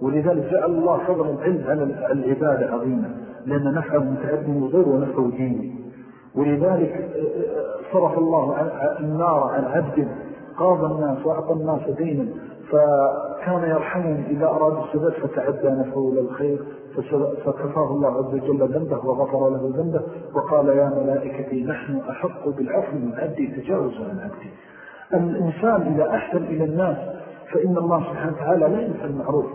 ولذلك جعل الله فضل العلم على العبادة عظيمة لأن نفعه متعدي الغير ونفعه ديني ولذلك صرف الله النار عن عبد قاضى الناس وأعطى الناس دينا. فكان يرحمهم إذا أراد السبب فتعدى نفعه إلى الخير فكفاه الله عز وجل ذنبه وغفر له ذنبه وقال يا ملائكتي نحن أحق بالعفو من عبدي تجاوز عن عبدي. الإنسان إذا أحسن إلى الناس فإن الله سبحانه وتعالى لا ينسى المعروف.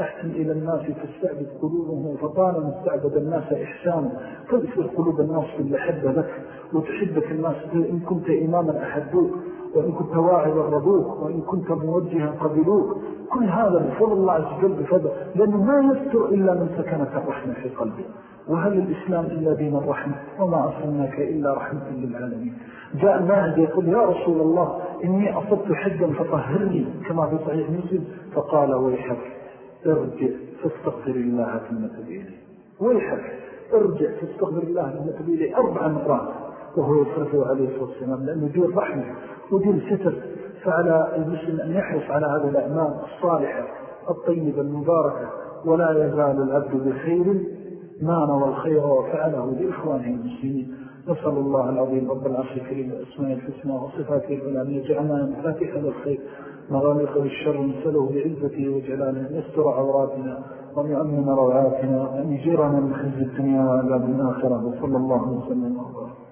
أحسن إلى الناس فاستعبد قلوبهم فطالما استعبد الناس إحسانا تذكر قلوب الناس في اللي لك وتحبك الناس إن كنت إماما أحبوك. وإن كنت واعظا رضوك وإن كنت موجها قبلوك. كل هذا بفضل الله عز وجل بفضل لأنه ما يستر إلا من سكنت الرحمة في قلبه. وهل الإسلام إلا دين الرحمة؟ وما أصلناك إلا رحمة للعالمين. جاء الماهد يقول يا رسول الله إني أصبت حدا فطهرني. كما في صحيح مسلم فقال ويحك ارجع فاستغفر الله ثم تبيلي ويحك ارجع فاستغفر الله ثم تبيلي أربع مرات. وهو يصرفه عليه الصلاة والسلام لأنه دين رحمة ودين ستر فعلى المسلم أن يحرص على هذه الأعمال الصالحة الطيبة المباركة ولا يزال العبد بخير ما نوى الخير وفعله لإخوانه المسلمين. نسأل الله العظيم رب العرش الكريم بأسماء الحسنى وصفاته الأولى أن يجعلنا مفاتيح للخير مغالق للشر نسأله بعزته وجلاله يستر عوراتنا وأن يؤمن روعاتنا وأن يجيرنا من خزي الدنيا وعذاب الآخرة. وصلى الله وسلم وبارك.